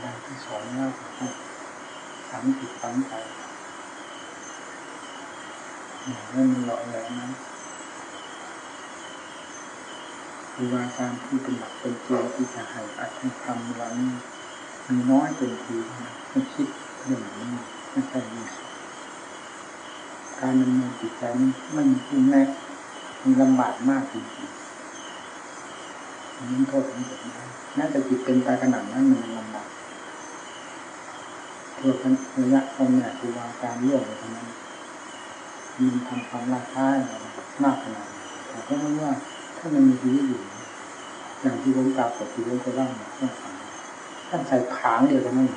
ได้ที่สอนแล้วฉันติดตั้งใจไม่มีหล่อแหลมนะครูบาอาจารย์ที่เป็นหลักเป็นเกณฑ์ที่จะให้อัดให้ทำวันนี้ มีน้อยเป็นทีไม่คิดเรื่องนี้ไม่ใช่ดีการดำเนินจิตใจนี้ไม่มีที่แม้มีลำบากมากจริงๆนี่โทษของผมนะแม้แต่จิตเป็นไปขนาดนั้นมันลำบากเพื่อระยะตรงเนี่ยครูบาอาจารย์เรื่องอะไรทั้งนั้นมีทำความราช้ามากขนาดแต่ก็ไม่ว่าถ้ามันมีชีวิตอยู่อย่างที่ผมกล่าวกับที่ผมเคยเล่ามาท่านฟัง ท่านใส่ผางเดียวกันนั่น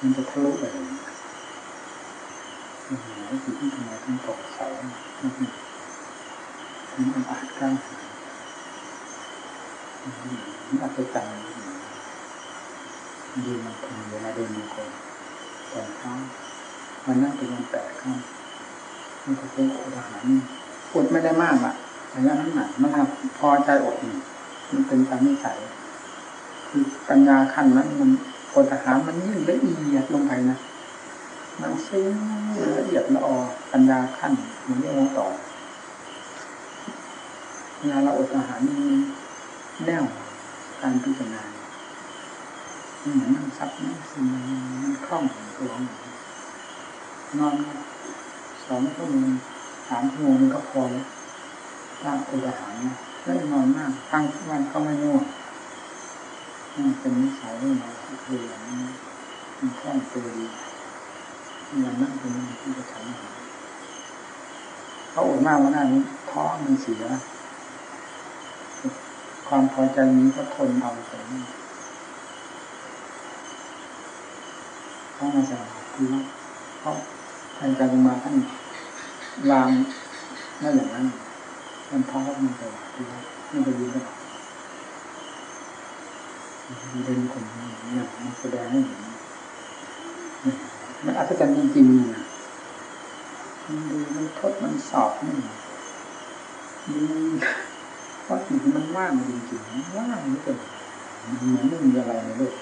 มันจะทะลุไปเลยนี่คือที่ทำไมต้องตกใส่มันอาจกล้ามันอาจจะจังยืนมันพึงเวลาเดินมีคนตอนเช้ามันนั่งเป็นวันแปดข้ามมันก็เป็นอดอาหารอดไม่ได้มากอะระยะนั้นหนักมันทำพอใจอดมันเป็นตามนิสัย คือปัญญาขั้นนั้นมันพลทหารมันยิ่งละเอียดลงไปนะมันซึ้งละเอียดละออปัญญาขั้นมันเรียกว่าต่อเวลาเราอดอาหารมันแน่วการพิจารณามันเหมือนมันซับมันซึมมันคล่องตัว นอนสองชั่วโมงสามชั่วโมงมันก็พอแล้วถ้าอดอาหารนะไม่นอนมากตั้งวันก็ไม่ง่วง นี่เป็นนิสัยของเราที่เคยอย่างนี้มันคล่องตัวดีมันนั่งเป็นที่จะทำเขาอดมากวันนั้นท้อมันเสีย ความพอใจนี้ก็ทนเอาไปข้ามาจากคือว่าเพราะท่านการมาท่านวางไม่อย่างนั้นมันท้อมันไปคือว่ามันไปยืนกัน เป็นคนเนี่ยมันแสดงให้เห็นมันอัศจรรย์จริงๆนะมันดูมันทดมันสอบนี่ดูเพราะจิตมันว่างจริงๆว่างนี่เป็นมันเหมือนไม่มีอะไรในโลก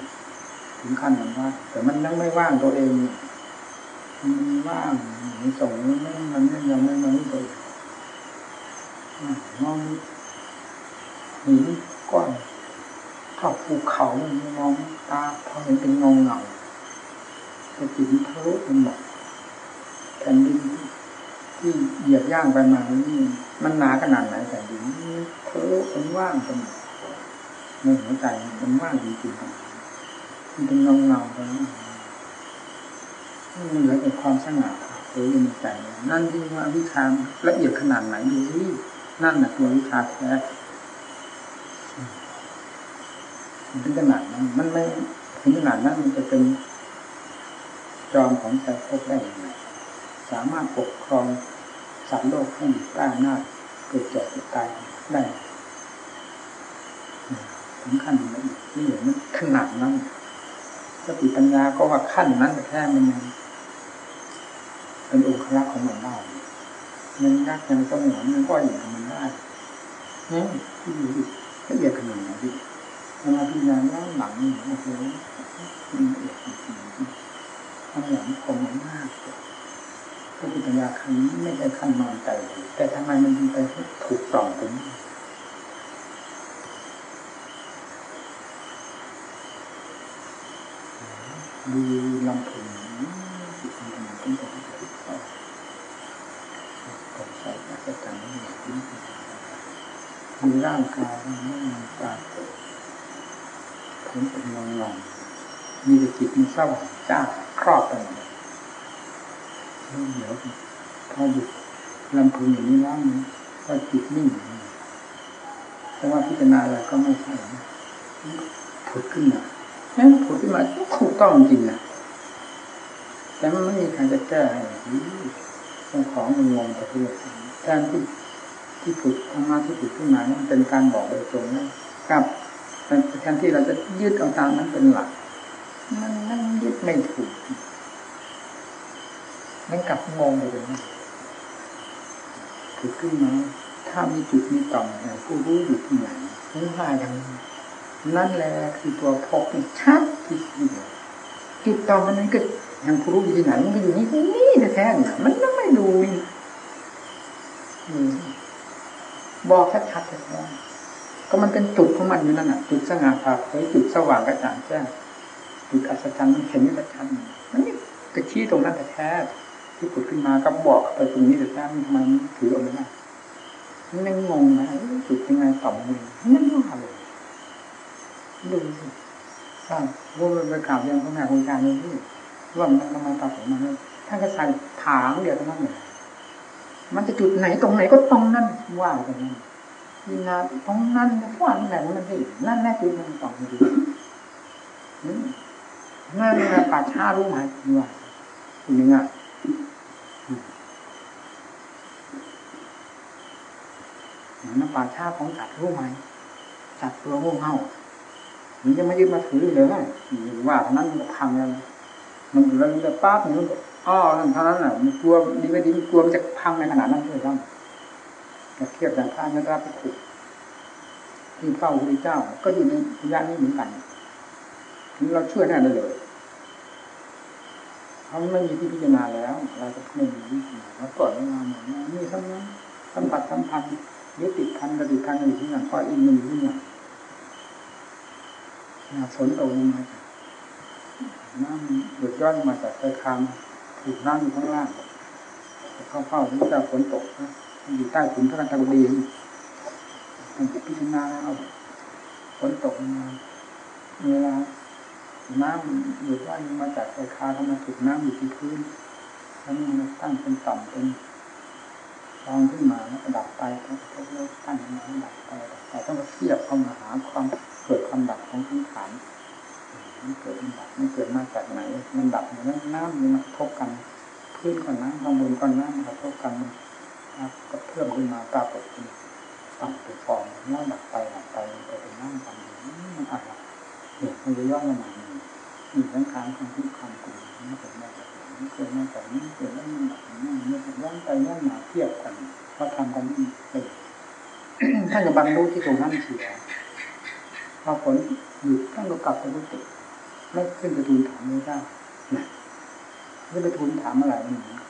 ถึงขั้นมันว่างแต่มันยังไม่ว่างตัวเองมันว่างมันส่งมันไม่มันยังไม่มันไม่ตัวมองหิน ก้อนเขาภูเขามองตาพอเห็นเป็นเงาเงาแต่จิตมันทะลุมันหมดแผ่นดินที่เหยียบย่างไปมานี่มันหนาขนาดไหนแผ่นดินเทะลุมันว่างไปหมดในหัวใจมันว่างจริงๆมันเป็นเงาเงาไปมันเหลือแต่ความสง่าเผยในใจนั่นที่ว่าวิชาละเอียดขนาดไหนดูนี่นั่นแหละตัววิชาแท้ ถึงขนาดนั้น มันไม่ถึงขนาดนั้นมันจะเป็นจอมของใจพบได้ยังไงสามารถปกครองสัตว์โลกให้ใต้หน้าเกิดเจ็บเกิดตายได้ถึงขั้นนั้นนี่เห็นมันขนาดนั้นสติปัญญาก็ว่าขั้นนั้นแค่มันยังเป็นองค์ลักของมันได้มันยักยังสมวนมันก็อย่างมันได้เนี่ยที่ดูละเอียดขนาดไหนดิ เวลาพิจารณาย้อนหลังโอ้โหมันละเอียดจริงๆข้างหลังคมมากพระพุทธญาคันนี้ไม่ใช่ขั้นนอนใจแต่ทำไมมันดีไปถูกปล่องตรงดูลำพึงจิตมันเป็นตั้งแต่ที่เกิดก็ใส่อัศจรรย์นี่ดูร่างกายมันไม่มีปรากฏ ผมเป็นงงงมีแต่จิตมันเศร้าจ้าครอบไปหมดเดี๋ยวพอหยุดลำพึงอย่างนี้แล้วก็จิตนิ่งแต่ว่าพิจารณาอะไรก็ไม่ใช่ผุดขึ้นมาแม้ผุดขึ้นมาถูกต้องจริงนะแต่มันไม่มีใครจะแก้ให้ต้องของมันงงไปเรื่อยแทนที่ที่ผุดธรรมะที่ผุดขึ้นมานี่เป็นการบอกโดยตรงนะครับ แทนที่เราจะยึดเอาตามนั้นเป็นหลัก มันนั่งยึดไม่ถูกมันกลับงงไปเลยนะผุดขึ้นมาถ้ามีจุดมีต่อมผู้รู้อยู่ที่ไหนนี่ว่าอย่างนั่นแหละคือตัวพบชัดที่สุดจุดต่อมมันนั้นก็ยังผู้รู้อยู่ที่ไหนมันก็อยู่นี่นี่แท้ๆมันต้องไม่ดูบอกชัดๆแท้ก็มันเป็นจุดของมันอยู่นั่นน่ะจุดสง่าผ่าเผยจุดสว่างกระจ่างแจ้งจุดอัศจรรย์มันเห็นนี่ชัดมันนี่กระชี้ตรงนั้นแต่แท้ที่ผุดขึ้นมาก็บอกไปตรงนี้แต่แท้ทำไมถือเอาไม่ได้มันงงงนะจุดยังไงต่อมมันนั่นว่าเลยดูสิใช่ว่าไปกล่าวยังพระแม่ครงการนี่ว่ามันทำไมตาผมมาท่านก็ใส่ถางเดียวเท่านั้นเลยมันจะจุดไหนตรงไหนก็ตรงนั้นว่าตรงนั้น ยินาตรงนั้นฟันแบบนั้นสินั่นแน่จุดมันตรงนี้นั่นนะป่าช้ารู้ไหมว่าคุณยังไงน้ำป่าชาของจัดรู้ไหมจัดตัวงูเห่ามันจะไม่ยึดมาถือเลยว่าเท่านั้นมันพังแล้วมันแล้วจะป้าบมันก็อ้อเท่านั้นแหละมันกลัวดีไม่ดีมันกลัวมันจะพังในขนาดนั้นเลยครับ เทียบอย่างท่านนั้นรับไปถูกที่เฝ้าพระเจ้า ก็อยู่ในระยะนี้เหมือนกันเราเชื่อแน่ได้เลยเพราะไม่มีที่พิจารณาแล้ว เราจะไม่มีที่พิจารณาแล้วก่อนมาเหมือนมีสัมผัสสัมผัสสัมพันธ์ยึดติดพันกระดิกพันอยู่ที่นั่นก็อินมันอยู่ที่นั่นฝนตกลงมาน้ำหยดย้อนมาจากใต้คามถูกน้ำอยู่ข้างล่างเข้าเฝ้าที่จะฝนตกนะ อยู่ใต้ถุนพระกันตะบีมันพิจารณาเอาฝนตกมาเวลาน้ำหยุดว่ามาจากไอคาทำมาถูกน้ำอยู่ที่พื้นแล้วมันตั้งเป็นต่ำเป็นรองขึ้นมาแล้วก็ดับไปแล้วก็ตั้งมาดับไปดับไปต้องเทียบเข้ามาหาความเกิดความดับของทั้งฐานมันเกิดมันดับมันเกิดมาจากไหน มันดับเหมือนน้ำมันมาทบกัน พื้นก่อนน้ำข้างบนก่อนน้ำมาทบกันมัน ก็เพิ่มขึ้นมาปรากฏเป็นต่ำเป็นฟองแล้วดับไปดับไปไปเป็นน้ำกันมันอะไรเนี่ยมันจะย้อนมาใหม่มีสังขารของทุกความกลัวนี่เกิดมาจากนี้เกิดมาจากนี้เกิดแล้วมันดับนี่มันย้อนไปย้อนมาเทียบกันเพราะทำกันนี่เลยถ้าจะบรรลุที่ตรงนั้นเสียพอผลหยุดท่านก็กลับไปรู้ติไม่ขึ้นไปทูลถามไม่ได้นะไม่ไปทูลถามอะไรมันเหมือน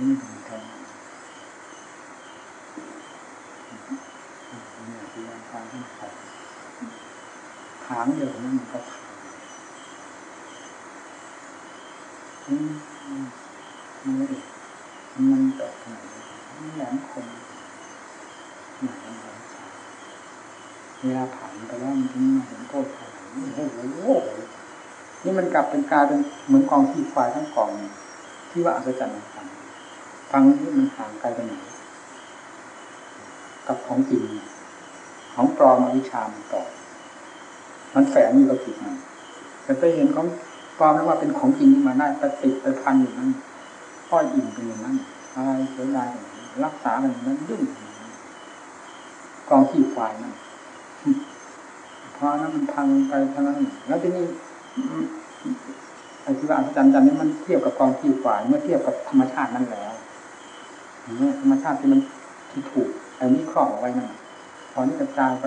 นี่เป็นทาเนี่ยคือทางที่ขาถางเดียวนั้นมันก็ผ่านอืมนี่มันแปลกขนาดนี้แหลมคมหนามันเวลาผ่านไปแล้วมันถึงมาเห็นโทษขนาดนี้โอ้โหนี่มันกลับเป็นกลายเป็นเหมือนกองที่ควายทั้งกอง ที่ว่าอัศจรรย์ฟัง ฟังที่มันห่างไกลกันไหนกับของจริงของปลอมอวิชามันต่อ มันแฝงอยู่กับจิตมันแต่ไปเห็นของปลอมแล้วว่าเป็นของจริงมาได้ไปติดไปพันอยู่นั้นค่อยอิ่มกันอย่างนั้นอะไรเสียดายรักษามันนั้นยุ่งกองขี้ควายนั่นพอนั้นมันพังไปเท่านั้นแล้วทีนี้ไอ้ที่ว่าอัศจรรย์จันนี้มันเทียบกับกองขี้ควายเมื่อเทียบกับธรรมชาตินั่นแล้ว ธรรมชาติที่มันที่ถูกไอ้นี้ครอบเอาไว้นั่นพอนี้กระจายไป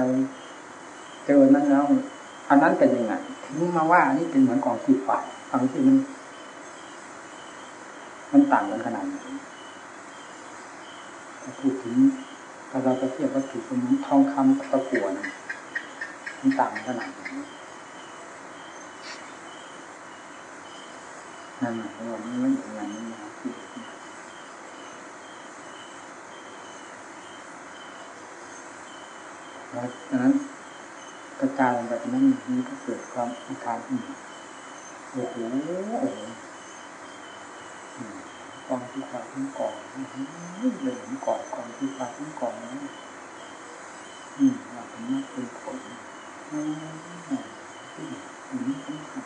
เจอนั้นแล้วอันนั้นเป็นยังไงถึงมาว่าอันนี้เป็นเหมือนกองขี้ควายฟังที่มันมันต่างกันขนาดไหนถ้าพูดถึงถ้าเราจะเทียบวัตถุเป็นเหมือนทองคำตะกั่วนะมันต่างขนาดไหนนั่นหมายความว่ามันไม่อย่างนี้นะที่แล้ วดังนั้นกระจายแบบนั้นนี้ก็เกิดความอาการขึ้นโอ้โหโอ้โหกองที่ขาทั้งกองเลยเห็นกองกองที่ขาทั้งกองนั้นอืมว่าเป็นมากเป็นผลอืมที่อันนี้สำคัญ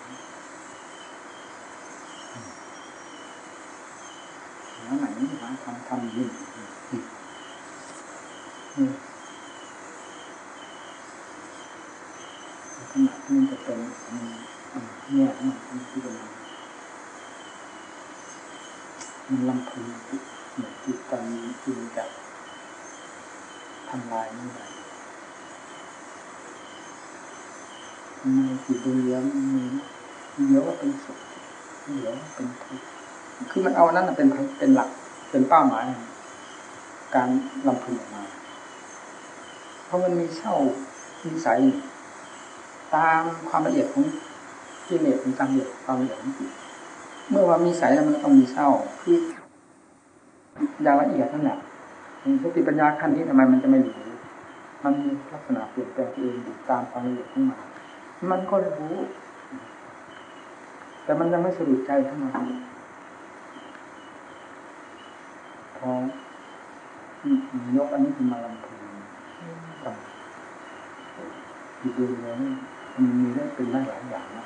แล้วไหนหาทำทำยิ่งขณะที่มั นจะเป็นเนี่ยมันที่เป็นมันลำพึงเหมือนจิตตอนนี้จิตจะทำลายนี่ได้ในจิตดวงเดียวมีเดี๋ยวว่าเป็นสุขเดี๋ยวว่าเป็นทุกข์คือมันเอานั้นเป็นเป็นหลักเป็นเป้าหมาย การลำพึงออกมา เพราะมันมีเช่านิสัย ตามความละเอียดของกิเลสเป็นตามละเอียดความละเอียดของจิตเมื่อว่ามีสายแล้วมันต้องมีเศร้าคืออย่างละเอียดนั่นแหละสติปัญญาขั้นนี้ทำไมมันจะไม่รู้มันมีลักษณะเปลี่ยนแปลงตัวเองตามความละเอียดของมันมันก็รู้ แต่มันยังไม่สรุปใจเท่านั้นพอยกอันนี้ขึ้นมาลำพึงกับอีกเรื่องนึง มันมีได้เป็นได้หลายอย่างนะ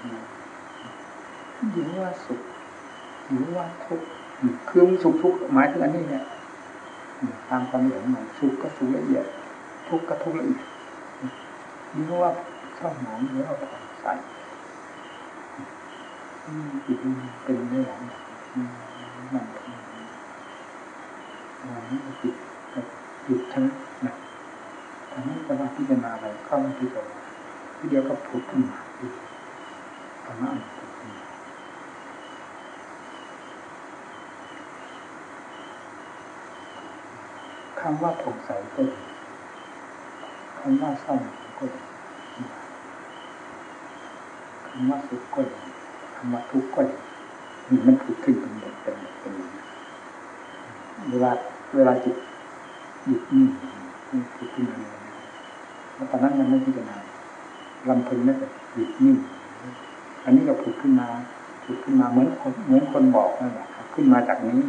หรือว่าสุขหรือว่าทุกข์คือสุขทุกข์หมายถึงอันนี้เนี่ยตามความเห็นมันสุขก็สุขละเอียด ทุกข์ก็ทุกข์ละเอียดหรือว่าเศร้าหมองหรือว่าผ่อนใสจิตเป็นได้หลายอย่างมันนี้จิตจิตทั้งนะทำให้จะมาพิจารณาอะไรเข้ามาพิจารณา เดียวก็ผุดขึ้นมาธรรมะผุดขึ้นมาคำว่าผ่องใสก็ดีคำว่าเศร้าก็ดีคำว่าสุขก็ดีคำว่าทุกข์ก็ดีมันผุดขึ้นเป็นแบบเป็นเป็นเวลาเวลาจิตหยุดนิ่งผุดขึ้นมาเลยแล้วตอนนั้นมันไม่พิจารณา ลำพึงไม่แต่หยุดนิ่งอันนี้ก็ผุดขึ้นมาผุดขึ้นมาเหมือนคนเหมือนคนบอกนั่นแหละขึ้นมาจากนี้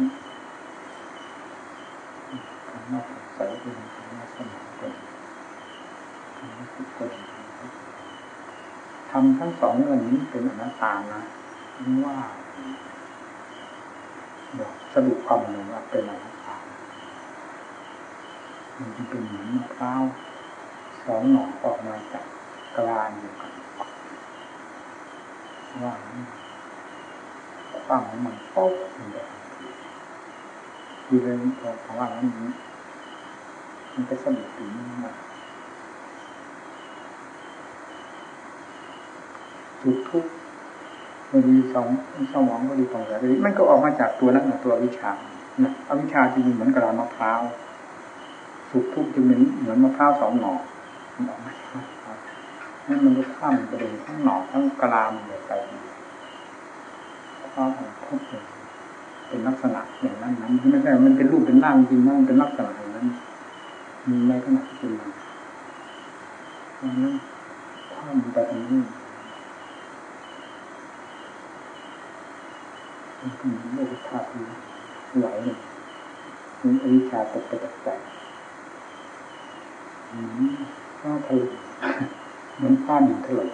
คำว่าใสเป็นคำว่าสมองเป็นคำว่าสุขเป็นทำทั้งสองเรื่องนี้เป็นอนัตตานะว่าบอกสรุปความหนึ่งว่าเป็นอนัตตามันจะเป็นเหมือนมะพร้าวสองหน่อออกมาจาก กลางอยู่กันว่าความของมันโป๊กมันแบบคือเลยเพราะว่านั้นมันก็สนุกถึงมากสุขทุกข์บดีสองสมองบดีของสารมันก็ออกมาจากตัวนั้นตัววิชานะอวิชาจะมีเหมือนกระลามะพร้าวสุขทุกจะเหมือนเหมือนมะพร้าวสองหน่อมันออกมา นั่นมันก็ข้ามประเด็นทั้งหน่อทั้งกระลามเลยไปข้าวของทุกข์เป็นลักษณะอย่างนั้นนั้นไม่ใช่ มันเป็นรูปเป็นร่างจริงนะมันเป็นลักษณะอย่างนั้น มีในขณะที่เป็นมาดังนั้นข้ามไปตรงนี้มันเป็นโลกธาตุไหลเนี่ยมันอวิชชาตกไปตกใจข้าเธอ เหมือนข้าดินถล่ม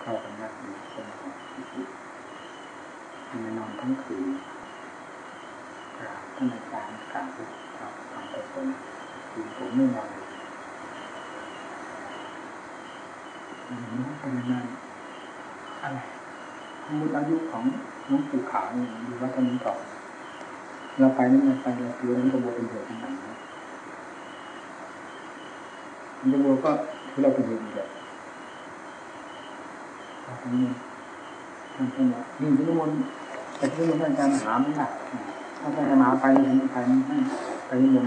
เข้ากันยากดีเป็นไมนอนทั้งคืนท่านอาจารย์กล่าวกลาวทำไปคนคือผมไม่นอนเลยเป็นยังไงอะไรมุดอายุของหลวงปู่ขาวอยู่วัดนี้ต่อ เราไปนี่เราไปเราเรื่องนี้กระบวเป็นเหตุต่างๆนะกระบวก็คือเราเป็นเหตุอีกแบบตรงนี้ท่านท่านบอกนี่ที่นิมนแต่ที่นิมนต์ท่านอาจารย์หาไม่ได้ถ้าท่านจะมาไปเห็นไปไม่ไปนิมน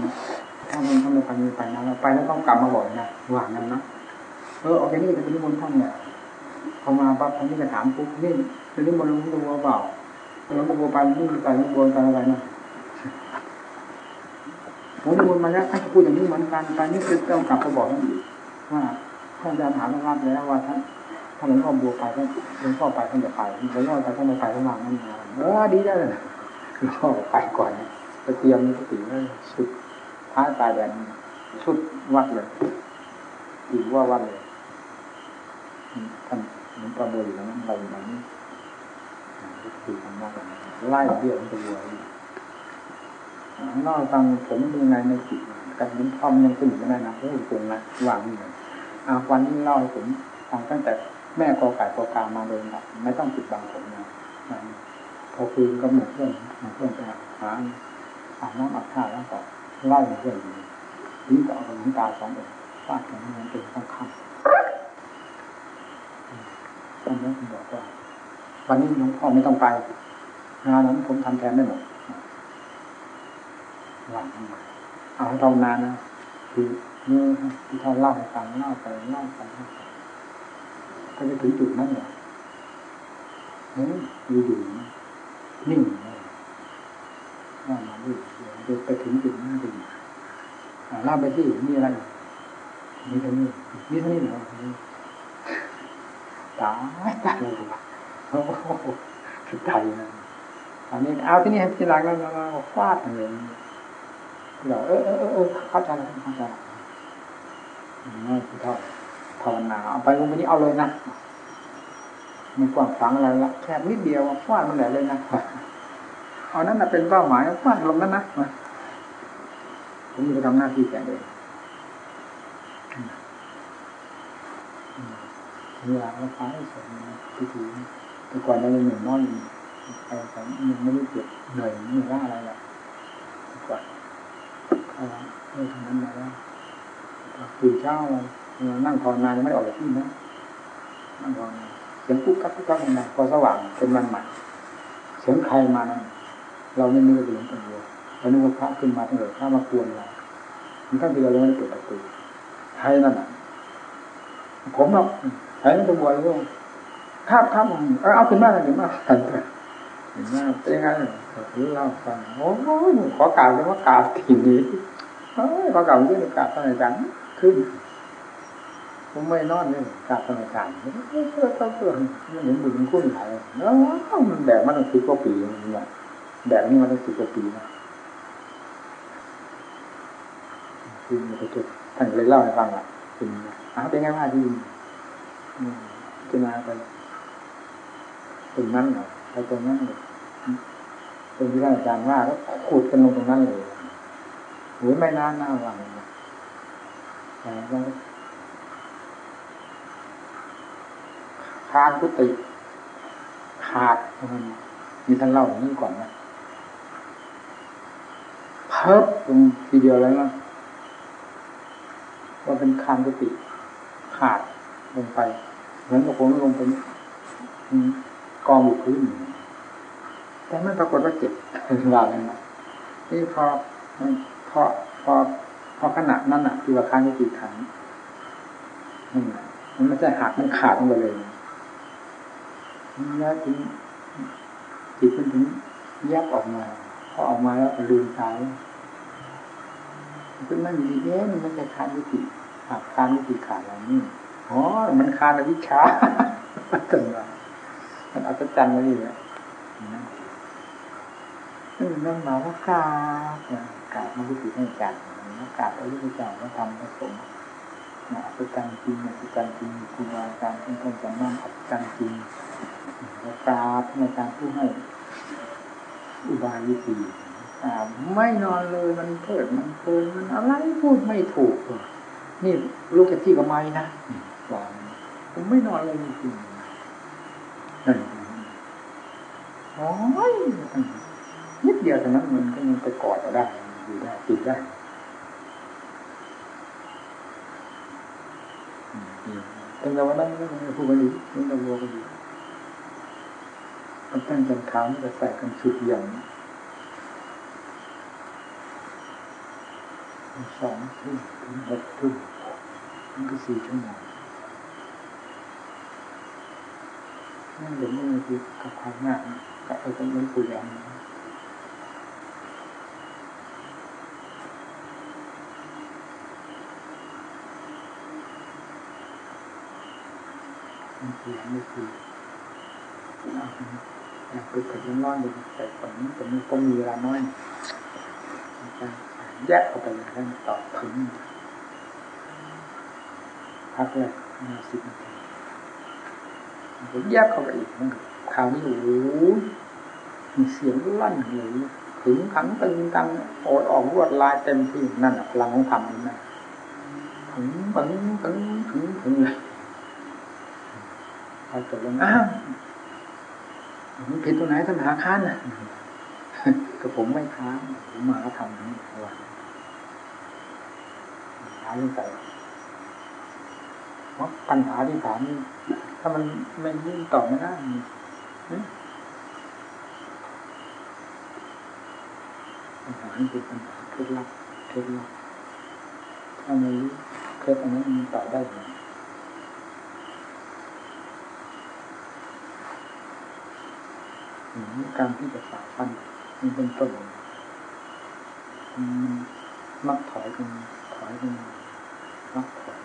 ถ้ามันทำไม่ไปม่ไปนะเราไปแล้วต้องกลับมาบ่อยนะหวานนั้นนะเออออกจากนี้จะเป็นนิมนต์ท่านเนี่ยพอมาปั๊บท่านนี่จะถามปุ๊บนี่เป็นนิมนต์หลวงปู่เปล่าหลวงปู่ไปนี่ไปหลวงปู่ไปอะไรนะ หลวงปู่มาแล้วท่านพูดอย่างนี้เหมือนกันไปนี่คือต้องกลับมาบอกท่านว่าท่านอาจารย์ถามรับแล้วว่าท่านถ้าหลวงพ่อบัวไปท่านหลวงพ่อไปท่านจะไปหลวงพ่อไปท่านไม่ไปท่านวางนั่นมาเออดีได้เลยหลวงพ่อไปก่อนไปเตรียมสติไว้สุดท้ายปลายแดนสุดวัดเลยอีกว่าวัดเลยท่านหลวงพ่อบัวอยู่ตรงนั้นเราอยู่ตรงนี้คือทำมากไล่เบี้ยมันจะบัว นอกฟังผมยังไงในจิตกับหลวงพ่อมยังสนุกไม่ได้นะโอ้ยตรงนะวางนี่เลยอาวันนี้เล่าให้ผมฟังตั้งแต่แม่กอไก่กอกามาเลยนะไม่ต้องปิดบังผมนะพอคืนก็เหมือนเพื่อนเพื่อนไปหาอาบน้ำอาบท่าแล้วก็ไล่เพื่อนอยู่นี่ก็เอาหลวงตาสององค์ฟาดกันมันเป็นข้างข้างตอนนั้นผมบอกว่า วันนี้หลวงพ่อไม่ต้องไปงานนั้นผมทำแทนได้หมด หลังเอาให้เรานานนะคือเมื่ที่ท่าเล่าให้ฟังเล่าไปเล่าไปก็จะถึงจุดนั้นเนี่ยเฮ้ยอยู่อยู่นิ่งว่ามาดูเดี๋ยวไปถึงจุดนั้นดีเล่าไปที่มีอะไรมีเท่านี้มีเท่านี้เหรอตายตายเลยโอ้โหสุดใจนะอันนี้เอาที่นี่ให้พิจารณาแล้วเราฟาดเลย เราเออเออเออเข้าใจแล้วเข้าใจนี่คือท่าภาวนาเอาไปลงไปนี้เอาเลยนะไม่กว้างฝังอะไรละแค่นิดเดียวฟาดมันแหละเลยนะเอานั่นเป็นเป้าหมายฟาดลงนั้นนะผมจะทำหน้าที่แค่เองเวลาเราฟ้าให้สมพิธีแต่ก่อนเรายังหนุ่มน้อยอยู่ไปแต่ยังไม่ได้เจ็บเหนื่อยไม่ร่าอะไรหรอกแต่ก่อน เขาเลิกทำนั้นมาแล้วตื่นเช้ามานั่งภาวนายังไม่ได้ออกจากที่นะนั่งภาวนาเสียงกุ๊กกักกุ๊กกักมาพอสว่างเป็นวันใหม่เสียงใครมานั้นเราไม่นึกว่าเป็นหลวงปู่บัวเรานึกว่าพระขึ้นมาตั้งแต่พระมากวนเราทั้งที่เรายังไม่ได้เปิดประตูใครนั่นอะผมหรอกใครนั่นตัวบัวเลยครับครับเออเอาขึ้นมาเลยถึงมาเห็นไหมเป็นยังไงหรือเราฟังโอ้โหขอกล่าวเลยว่ากล่าวทีนี้เฮ้ยขอกล่าวเรื่องกล่าวท่านอาจารย์ขึ้นผมไม่นอนเลยกล่าวท่านอาจารย์เพื่อเพื่อเพื่อมันเห็นบุญคุณหายแล้วมันแบกมันตั้งสิบกว่าปีเนี่ยแบกนี่มันตั้งสิบกว่าปีนะคือมันจะจุดท่านเลยเล่าให้ฟังอะเป็นอะเป็นไงบ้างที่จะมาไปตรงนั้นเหรอไปตรงนั้นเลย ตรงที่ท่านอาจารย์ว่าแล้วขุดกันลงตรงนั้นเลยโหยไม่นานหน้าวังแต่ว่าคานกุฏิขาดมันมีท่านเล่าอย่างนี้ก่อนนะเพิ่มตรงทีเดียวแล้วนะว่าเป็นคานกุฏิขาดลงไปเหมือนกับผมลงไปกองอยู่พื้น แต่ไม่ปรากฏว่าเจ็บว่าเลยนะนี่พอพอพอพอขนาดนั้นอะคือว่าค้างกุฏิขังมันไม่ใช่หักมันขาดลงไปเลยแล้วถึงจิตมันถึงแยกออกมาพอออกมาแล้วก็ลืมตายคือมันมีเอ๊ะมันไม่ใช่ค้างกุฏิหักค้างกุฏิขาดอะไรนี่อ๋อมันคานอวิชชาจนว่ามันอัศจรรย์มาอยู่เนี่นั่งมาว่ากาบกาบมันก็คือให้จันะกาบพระพุทธเจ้าพระธรรมพระสงฆ์อัศจรรย์จริงอัศจรรย์จริงครูบาอาจารย์ท่านท่านจะนั่งอัศจรรย์จริงแล้วกราบท่านอารผู้ให้ อุบายวิธีไม่นอนเลยมันเพิดมันเพลินมันอะไรพูดไม่ถูก นี่ลูกจากที่กับไม้นะว่าผมไม่นอนเลยจริงๆโอ้ยนิดเดีย เท่านั้นมันก็ยังไปกอดเราได้อยู่ได้ติดได้ตั้งแต่วันนั้นก็ยังพูดกันอยู่ยังตะวัวกันอยู่มันตั้งจนขาวมันจะใส่กันสุดอย่างสองทุ่มถึงหกทุ่มมันก็สี่ชั่วโมงนั่นเดี๋ยวนี้คือกับความหนักกับไอ้ตรงนั้นปุยอัน มันคือไม่คืออยากไปขัดย้อนดูแต่ตอนนี้ตอนนี้ก็มีเวลาน้อยแยกออกไปอย่างนั้นต่อถึงพักแรกมาสิบนาทีผมแยกเข้าไปอีกมันคราวนี้โอ้โหมีเสียงลั่นเลยถึงขังตึงตังโอดออกรวดลายเต็มที่นั่นพลังของธรรมนั่นถึงถึงถึงถึงถึงเลย พอจบลงอ้าวมันผิดตรงไหนท่านหาค้านนะก็ผมไม่ค้านผมมาทำนี่ว่าหาเรื่องใส่เพราะปัญหาที่ถามนี่ถ้ามันไม่ยิ่งตอบไม่ได้ปัญหาที่เป็นปัญหาเคล็ดลับเคล็ดลับถ้าไม่รู้เคล็ดอันนั้นมันตอบได้ไหม การที่จะฝ่าฟันมันเป็นต้นมักถอยกันถอยกันมักถอย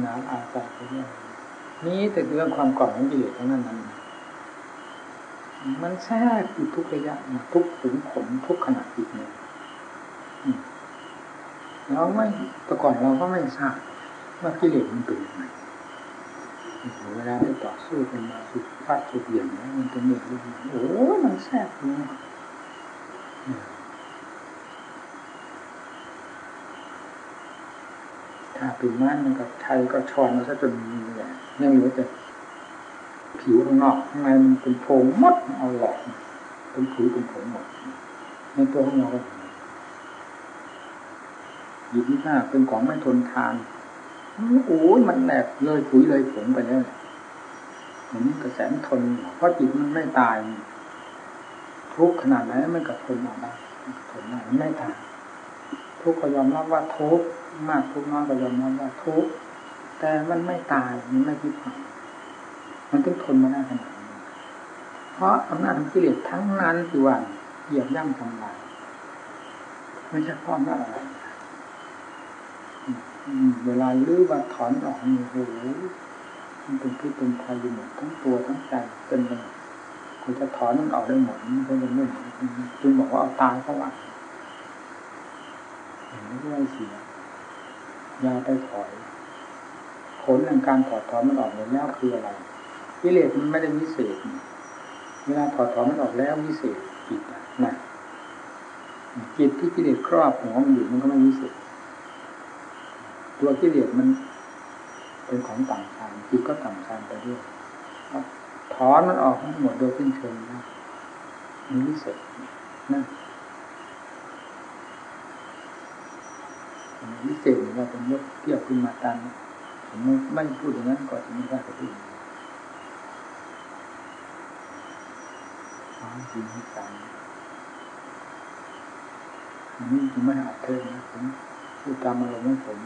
หนาอาใจไปเรื่อยนี้แต่เรื่องความก่อนของกิเลสทั้งนั้นนั้นมันแทรกอยู่ทุกระยะทุกถึงผลทุกขณะจิตเนี่ยเราไม่แต่ก่อนเราก็ไม่ทราบว่ากิเลสมันเป็นยังไง เวลาที่ต่อสู้กันมาสุดฟาดสุดเหยียบแล้วมันเป็นอย่างนี้โอ้มันแทรกเลยถ้าปีนม้านมันกับไทยก็ชอนมาซะจนมีแหละยังเหลือแต่ผิวข้างนอกข้างในมันเป็นโพรงมดเอาหลอกเป็นผุยเป็นผงหมดในตัวของเราก็ยิบหน้าเป็นของไม่ทนทาน โอ้ยมันแหลกเลยผุยเลยผงไปแล้วเหมือนกระแสทนเพราะจิตมันไม่ตาย ทุกขนาดไหนมันก็ทนเอาได้ทนได้มันไม่ตายทุกก็ยอมรับว่าทุกมากทุกน้อยก็ยอมรับว่าทุกแต่มันไม่ตายมันไม่พิพังมันต้องทนมาได้ขนาดนี้เพราะอำนาจของกิเลสทั้งนั้นคือว่าเหยียบย่ำทำลายไม่ใช่พราะอำนาอะไร เวลาลื้อว่าถอนออกนี่โอ้โหมันเป็นพิษเป็นภัยอยู่หมดทั้งตัวทั้งใจเป็นไปคุณจะถอนมันออกได้หมดมันก็ยังไม่จึงบอกว่าเอาตายเข้าวัดเห็นไม่ได้เสียยาไปถอย ผลในการถอดถอนมันออกหมดแล้วคืออะไรกิเลสมันไม่ได้วิเศษเวลาถอดถอนมันออกแล้ววิเศษจิตนะจิตที่กิเลสครอบหัวมันอยู่มันก็ไม่วิเศษ ตัวกิเลสมัน เป็นของต่างชานจิตก็ต่างชานไปด้วยถอนมันออกทั้งหมดโดยสิ้นเชิงนะมีวิเศษนั่นวิเศษว่าเป็นยกเกี่ยวขึ้นมาตันผมไม่พูดอย่างนั้นก็จะไม่ได้จะพูดความจริงที่ใจอันนี้จึงไม่อาจเทศนะผมพูดตามอารมณ์ของผม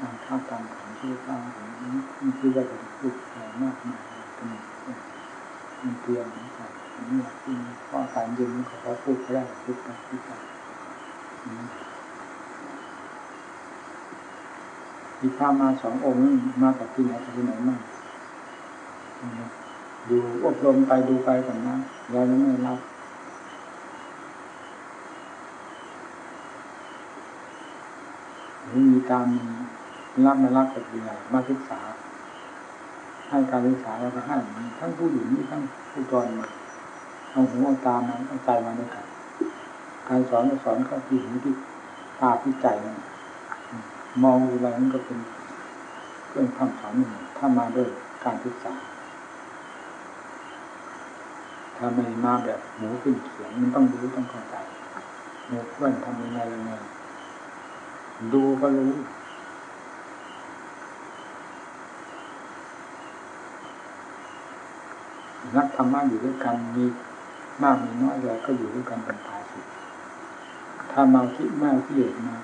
ตามท่าตามของที่ท่าผมนี่คือว่าจะพูดอะไรมากมายเป็นมันเพียงนะครับนี่ที่ข้อการยืนนี่ขอพูดก็ได้พูดไปพูดไปมีพามาสององค์มาจากที่ไหนจากที่ไหนมากดูอบรมไปดูไปก่อนนะเรายังไม่รับมีตามมี รักไม่รักกับเดียมาศึกษา ให้การศึกษาเราก็ให้ทั้งผู้หญิงทั้งผู้จรมาเอาหูเอาตามาเอาใจมาด้วยกันการสอนก็สอนเข้าที่หูที่ตาที่ใจมองดูอะไรนั้นก็เป็นเครื่องทำสอนหนึ่งถ้ามาด้วยการศึกษาถ้าไม่มาแบบหมูขึ้นเขียงมันต้องรู้ต้องเข้าใจหมูเพื่อนทำยังไงยังไงดูก็รู้ นักธรรมะอยู่ด้วยกันมีมากมีน้อยอะไรก็อยู่ด้วยกันเป็นภาสุถ้ามาคิดมากที่เหลือมา